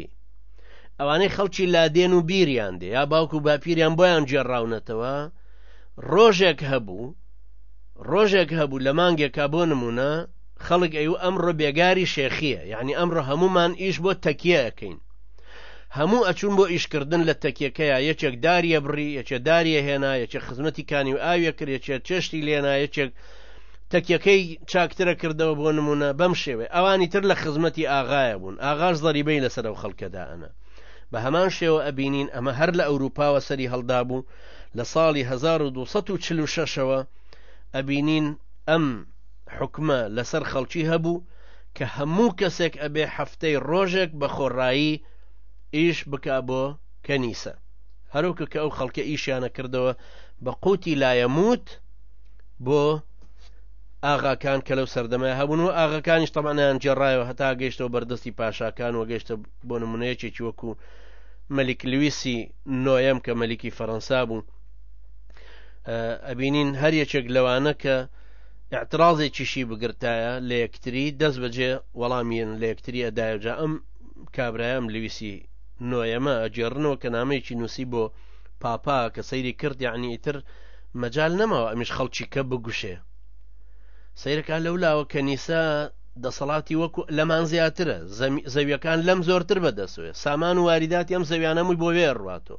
ئەوانەی خەڵکی لادێن و بیریان دێ یا باوک و باپیریان بۆیان جێڕاونەتەوە ڕۆژێک هەبوو ڕۆژێک هەبوو لە مانگێکا بۆ نمونە خەڵک ئەو ئەمڕۆ بێگاری شێخیە یعنی ئەمڕۆ هەمومان ئیش بۆ تەکیەکەین هەموو ئەچوون بۆ ئیشکردن لە تەکیەکەیا یەکێک داریە بڕی یەکێ داریە هێنا یەکێ خزمەتی کانی و ئاویە کرد یەکێ چێشتی لێنا یەکێک تەکیەکەی چاکترە کردەوە بۆ نمونە بەم شێوێ ئەوانی تر لە خزمەتی ئاغایە بوون ئاغاش زەریبەی لەسەر ئەو خەڵکەدا ئەنا بە هەمان شێوە ئەبینین ئەمە هەر لە ئەوروپاوە سەری هەڵدا بوو لە ساڵی 1946ەوە ئەبینین ئەم حکومە لەسەر خەڵکی هەبوو کە هەموو کەسێک ئەبێ حەفتەی ڕۆژێک بە خۆڕایی ئیش بکا بۆ کەنیسە هەروکە کە ئەو خەڵکە ئیشیانە کردەوە بە قوتی لایەموت بۆ ئاغاکان کە لەو سەردەمە هەبوون و ئاغەکانیش تەمانیان جێڕایەوە هەتا گەیشتەوە بەردەستی پاشاکان و گەشتە بۆ نمونەیەکێکی وەکو مەلیک لویسی نۆیەم کە مەلیکی فەەنسا بوو ئەبینین هەر یەکێک لەوانە کە ئیعترازێکیشی بگرتایە لە یەکتری دەست بەجێ وەڵامی لە یەکتری ئەدایە جا ئەم کابرایەم لویسی نۆیەمە ئەگێڕنەوە کە نامەیەکی نووسی بۆ پاپا کە سەیری کرد یعنی ئیتر مەجال نەماوە ئەمیش خەڵکی کە بگوشێ سیرەکە لەو لاوە کەنیسە دەسەڵاتی وەکو لەمان زیاترە زەویەکان لەم زۆرتر بەدەسوێ سامان و واریداتی ئەم زەویانەمووی بۆ وێڕاتۆ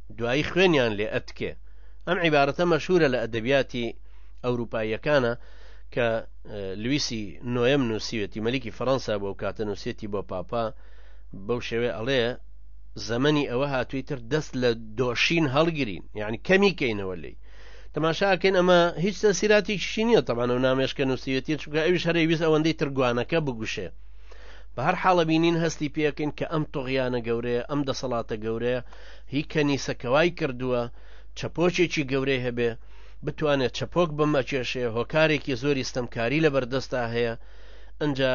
دوایی خوێنیان لێ ئەتکێ. ئەم عیبارەتە مەشهورە لە ئەدەبیاتی ئەوروپاییەکانا کە لویسی نۆیەم نووسیوێتی مەلیکی فەرەنسا بۆ کاتە نووسێتی بۆ پاپا بەو شێوێ ئەڵێ زەمەنی ئەوە هاتووی تر دەست لە دۆشین هەڵگرین یعنی کەمی کەینەوە لی تەماشاکەین ئەمە هیچ تەسیراتی چی نییە تەمانە و نامێشکە نووسیوێتی چونکە ئەویش هەرێ ویست ئەوەندەی ترگوانەکە بگوشێ بە هەر حاڵە بینین هەستی پێکەین کە ئەم تۆغیانە گەورەیە ئەم دەسەڵاتە گەورەیە هی کەنیسە کە وای کردووە چەپۆکێکی گەورەی هەبێ بتوانێ چەپۆک بم ئەکێشێ هۆکارێکی زۆری ستەمکاری لە بەردەستا هەیە ئەنجا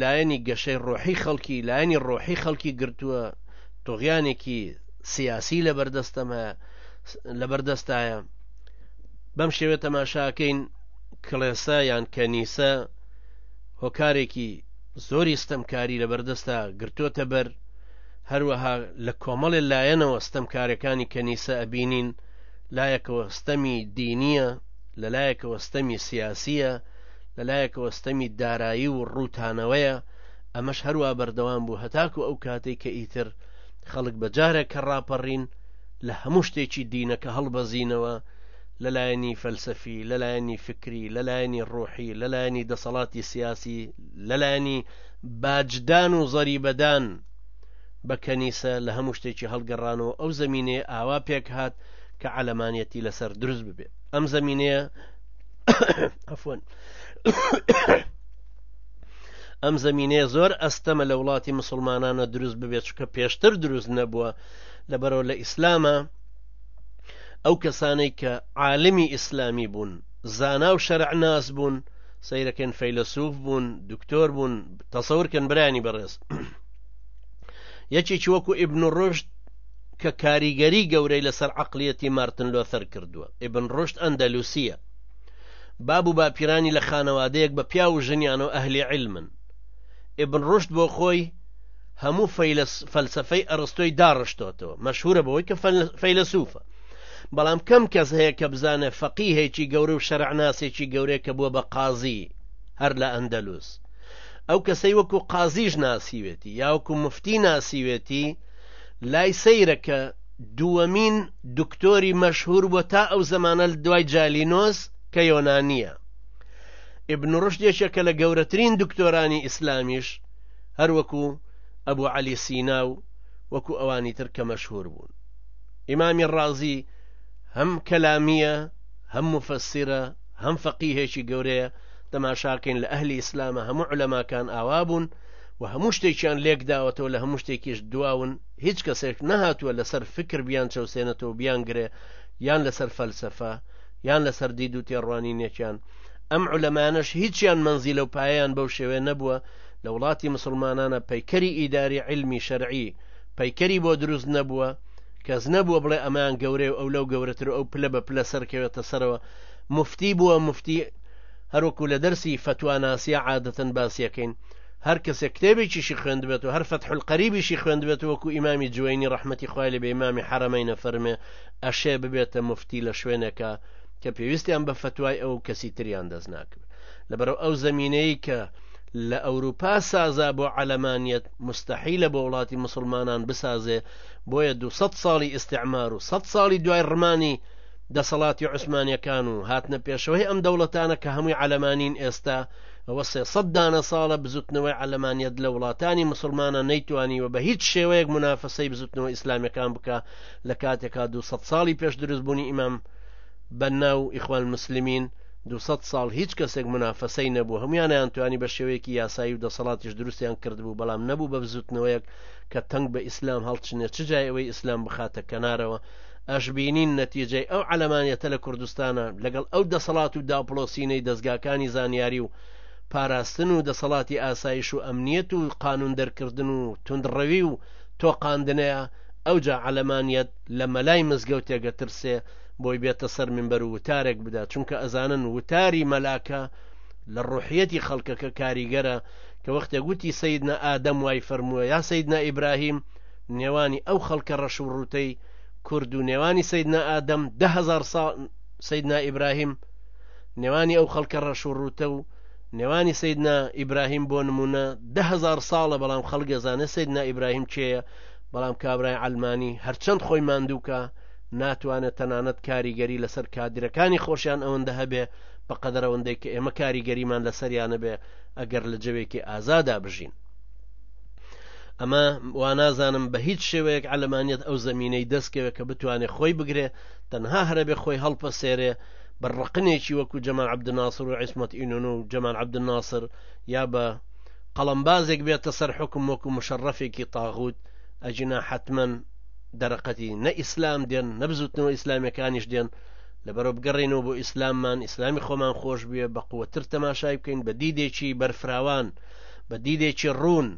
لایەنی گەشەی ڕۆحی خەڵکی لایەنی ڕۆحی خەڵکی گرتووە تۆغیانێکی سیاسی لە بەردەستەمە لە بەردەستایە بەم شێوێت تەماشاکەین کڵێسە یان کەنیسە هۆکارێکی زۆری ستەمکاری لە بەردەستا گرتوۆتە بەر هەروەها لە کۆمەڵێ لایەنەوە ستەمکارەکانی کەنیسە ئەبینین لایەکەوە ستەمی دینیە لە لایەکەوە ستەمی سیاسیە لە لایەکەوە ستەمی دارایی و ڕووتانەوەیە ئەمەش هەروە بەردەوام بوو هەتاکو ئەو کاتێک کە ئیتر خەڵک بە جارێک کە ڕاپەڕین لە هەموو شتێکی دینەکە هەڵبەزینەوە لەلایەنی فەلسەفی لەلایەنی فکری لەلایەنی ڕۆحی لەلایەنی دەسەڵاتی سیاسی لەلایەنی باجدان و زەریبەدان بە کەنیسە لە هەموو شتێکی هەڵگەڕانەوە ئەو زمینەیە ئاوا پێکهات کە عەلەمانەتی لەسەر دروست ببێت ئەم زمینەیە ئەفۆن ئەم زمینەیە زۆر ئەستەمە لە وڵاتی مسلمانانە دروست ببێت چکە پێشتر دروست نەبووە لەبەرەوە لە ئیسلامە ئەو کەسانەی کە عالمی ئیسلامی بوون زانا و شەرع ناس بوون سەیرەکەن فەیلەسوف بوون دکتۆر بوون تەسەورکەن برانی بەڕێز یەکێکی وەکو ئیبن و ڕشت کە کاریگەری گەورەی لەسەر عقلیەتی مارتن لۆثەر کردووە ئیبن ڕشت ئەندەلوسیە باب و باپیرانی لە خانەوادەیەک بە پیا و ژنیانەوە ئەهلی علمن ئبن ڕشت بۆ خۆی هەموو فەلسەفەی ئەڕستۆی داڕشتۆتەوە، مەشهوورە بەوەی کە فەیلەسووفە، بەڵام کەم کەس هەیە کە بزانێت فەقیهێکی گەورە و شەرعناسێکی گەورەیە کە بووە بە قازی هەر لە ئەندەلوس. ئەو کەسەی وەکو قازیش ناسیوێتی یاوەکو مفتی ناسیوێتی لای سەیرە کە دووەمین دکتۆری مەشهور بۆ تا ئەو زمانە دوای جالینۆس کە یۆنانیە ئبن ڕشت یەکێکە لە گەورەترین دکتۆرانی ئیسلامیش هەر وەکو ئەبو عەلی سینا و وەکو ئەوانی تر کە مەشهور بوون ئیمامی ڕازی هەم کەلامیە هەم مفسرە هەم فەقیهێکی گەورەیە تەماشاکەین لە ئەهلی ئیسلامە هەموو علەماکان ئاوا بوون و هەموو شتێکیان لێک داوەتەوە لە هەموو شتێکیش دواون هیچ کەسێک نەهاتووە لەسەر فکر بیان چەوسێنێتەوە بیان گرێ یان لەسەر فەلسفە یان لەسەر دید و تێڕوانینێکیان ئەم علەمانەش هیچیان منزیلە و پایان بەو شێوێ نەبووە لە وڵاتی مسلمانانە پەیکەری ئیداری علمی شەرعی پەیکەری بۆ دروست نەبووە کەس نەبووە بڵێ ئەمان گەورەی و ئەو لەو گەورەتر ئەو پلە بە پلە سەرکەوێتە سەرەوە مفتی بووە مفتی هەروکو لە دەرسی فتواناسیە عادەتەن باسیەکەین هەر کەسێ کتێبێکیشی خوێندبێت و هەر فتح القریبیشی خوێندبێت وەکو ئیمامی جوێنی ڕحمەتی خوای لە بێمامی حرەمەی نەفەرمێ ئەشێ ببێتە موفتی لە شوێنێکا کە پێویستیان بە فتوای ئەو کەسی تریان دەست ناکرد لەبەرەو ئەو زەمینەی کە لە ئەوروپا سازا بۆ عەلەمانیت مستحیلە بۆ وڵاتی مسلمانان بسازێ بۆیە دو ساڵی ئیسعمار و سە ساڵی دوای ڕمانی دەسەڵاتی عوسمانەکان و هاتنە پێشەوەی ئەم دەوڵەتانە کە هەمووی عەلەمانین ئێستا ئەوە سێسە دانە ساڵە بزوتنەوەی عەلەمانیت لە وڵاتانی مسلمانە نەیتوانی و بە هیچ شێوەیەک منافەسەی بزوتنەوە ئیسلامەکان بکە لە کاتێکا دو سەد ساڵی پێش دروستبوونی ئیمام بەننا و ئیخوان مسلمین دو سەد ساڵ هیچ کەسێک منافەسەی نەبوو هەمویانیان توانی بە شێوەیەکی یاسایی و دەسەڵاتیش دروستیان کردبوو بەڵام نەبوو بە بزوتنەوەیەک کە تەنگ بە ئیسلام هەڵچنێ چ جای ئەوەی ئیسلام بخاتە کەنارەوە ئەشبینین نەتیجەی ئەو علەمانەتە لە کوردستانە لەگەڵ ئەو دەسەڵات و داپڵۆسینەی دەستگاکانی زانیاری و پاراستن و دەسەڵاتی ئاسایش و ئەمنیەت و قانون دەرکردن و تونندڕەوی و تۆقااندنەیە ئەوجا عەلەمانیەت لە مەلای مزگەوتێک ئەترسێ بۆی بێتە سەر مینبەر و وتارێک بدا چونکە ئەزانن وتاری مەلاکە لە ڕوحیەتی خەڵکەکە کاریگەرە کە وەختێک وتی سیدنا ئادەم وای فەرمووە یا سیدنا ئیبراهیم نێوانی ئەو خەڵکە ڕەش و ڕوتەی کورد و نێوانی سیدنا ئادەم دههزار ساڵ سیدنا ئیبراهیم نێوانی ئەو خەڵکە ڕەش و ڕوتە و نێوانی سیدنا ئیبراهیم بۆ نمونە دههزار ساڵە بەڵام خەڵگەزانە سیدنا ئیبراهیم چێە بەڵام کابرای ئەلمانی هەرچەند خۆی ماندووکە ناتوانێت تەنانەت کاریگەری لەسەر کادرەکانی خۆشیان ئەوەندە هەبێ بە قەدەرەوەندەی کە ئێمە کاریگەریمان لەسەریانە بێ ئەگەر لە جەوێکی ئازادا بژین ئەمە وانازانم بە هیچ شێوەیەک ئەلمانیت ئەو زمینەی دەستکەوێت کە بتوانێت خۆی بگرێ تەنها هەرەبێ خۆی هەڵپە سێرێ بە ڕقنێکی وەکو جەمان عبدناسر و عیسمەت ئینۆن و جەمان عبدناسر یا بە قەڵەمبازێک بێتە سەر حوکم وەکو مشەڕەفێکی تاغوت ئەجینا حەتمەن دەرەقەتی نە ئیسلام دێن نەبزوتنەوە ئیسلامیەکانیش دێن لەبەرە بگەڕێنەوە بۆ ئیسلاممان ئیسلامی خۆمان خۆش بێ بە قوتر تەماشای بکەین بە دیدێکی بەرفراوان بە دیدێکی ڕوون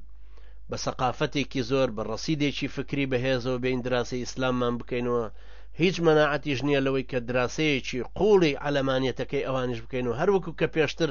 بە سەقافەتێکی زۆر بە ڕەسیدێکی فکری بەهێزەوە بین دراسی ئیسلاممان بکەینەوە هیچ مەناعەتیش نییە لەوەی کە دراسەیەکی قوڵی ئەلەمانەتەکەی ئەوانش بکەین و هەروەکو کە پێشتر